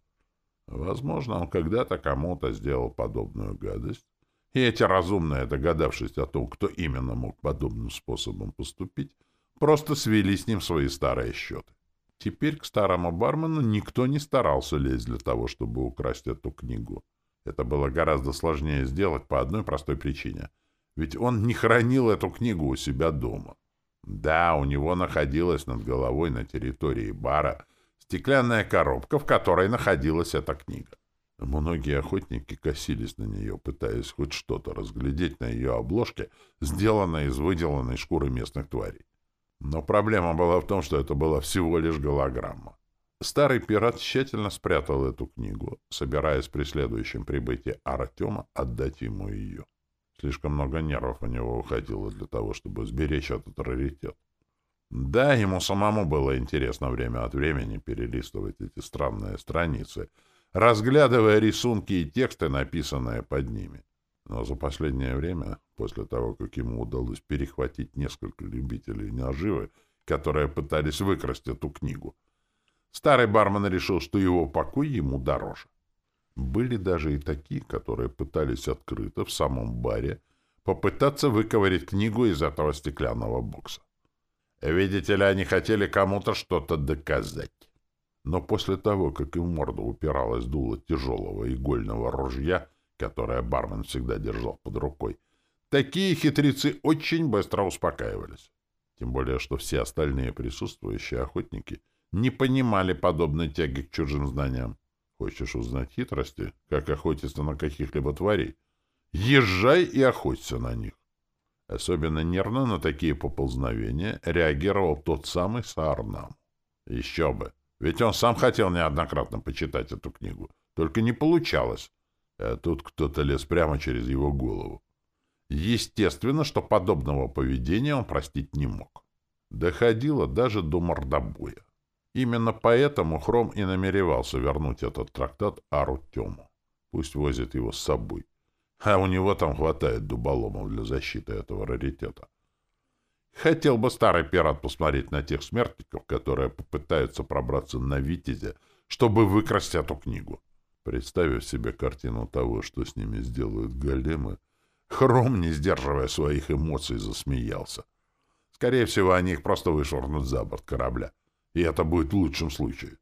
Возможно, он когда-то кому-то сделал подобную гадость, и эти разумные, догадавшись о том, кто именно мог подобным способом поступить, просто свели с ним свои старые счеты. Теперь к старому бармену никто не старался лезть для того, чтобы украсть эту книгу. Это было гораздо сложнее сделать по одной простой причине. Ведь он не хранил эту книгу у себя дома. Да, у него находилась над головой на территории бара стеклянная коробка, в которой находилась эта книга. Многие охотники косились на нее, пытаясь хоть что-то разглядеть на ее обложке, сделанной из выделанной шкуры местных тварей. Но проблема была в том, что это была всего лишь голограмма. Старый пират тщательно спрятал эту книгу, собираясь при следующем прибытии Артема отдать ему ее. Слишком много нервов у него уходило для того, чтобы сберечь этот раритет. Да, ему самому было интересно время от времени перелистывать эти странные страницы, разглядывая рисунки и тексты, написанные под ними. Но за последнее время, после того, как ему удалось перехватить несколько любителей наживы, которые пытались выкрасть эту книгу, старый бармен решил, что его покой ему дороже. Были даже и такие, которые пытались открыто в самом баре попытаться выковырять книгу из этого стеклянного бокса. Видите ли, они хотели кому-то что-то доказать. Но после того, как им морду упиралось дуло тяжелого игольного ружья, которое бармен всегда держал под рукой, такие хитрецы очень быстро успокаивались. Тем более, что все остальные присутствующие охотники не понимали подобной тяги к чужим знаниям. Хочешь узнать хитрости, как охотиться на каких-либо тварей? Езжай и охоться на них. Особенно нервно на такие поползновения реагировал тот самый Саарнам. Еще бы, ведь он сам хотел неоднократно почитать эту книгу, только не получалось. А тут кто-то лез прямо через его голову. Естественно, что подобного поведения он простить не мог. Доходило даже до мордобоя. Именно поэтому Хром и намеревался вернуть этот трактат Ару Тему. Пусть возит его с собой. А у него там хватает дуболомов для защиты этого раритета. Хотел бы старый пират посмотреть на тех смертников, которые попытаются пробраться на Витязе, чтобы выкрасть эту книгу. Представив себе картину того, что с ними сделают големы, Хром, не сдерживая своих эмоций, засмеялся. Скорее всего, они их просто вышвырнут за борт корабля и это будет в лучшем случае.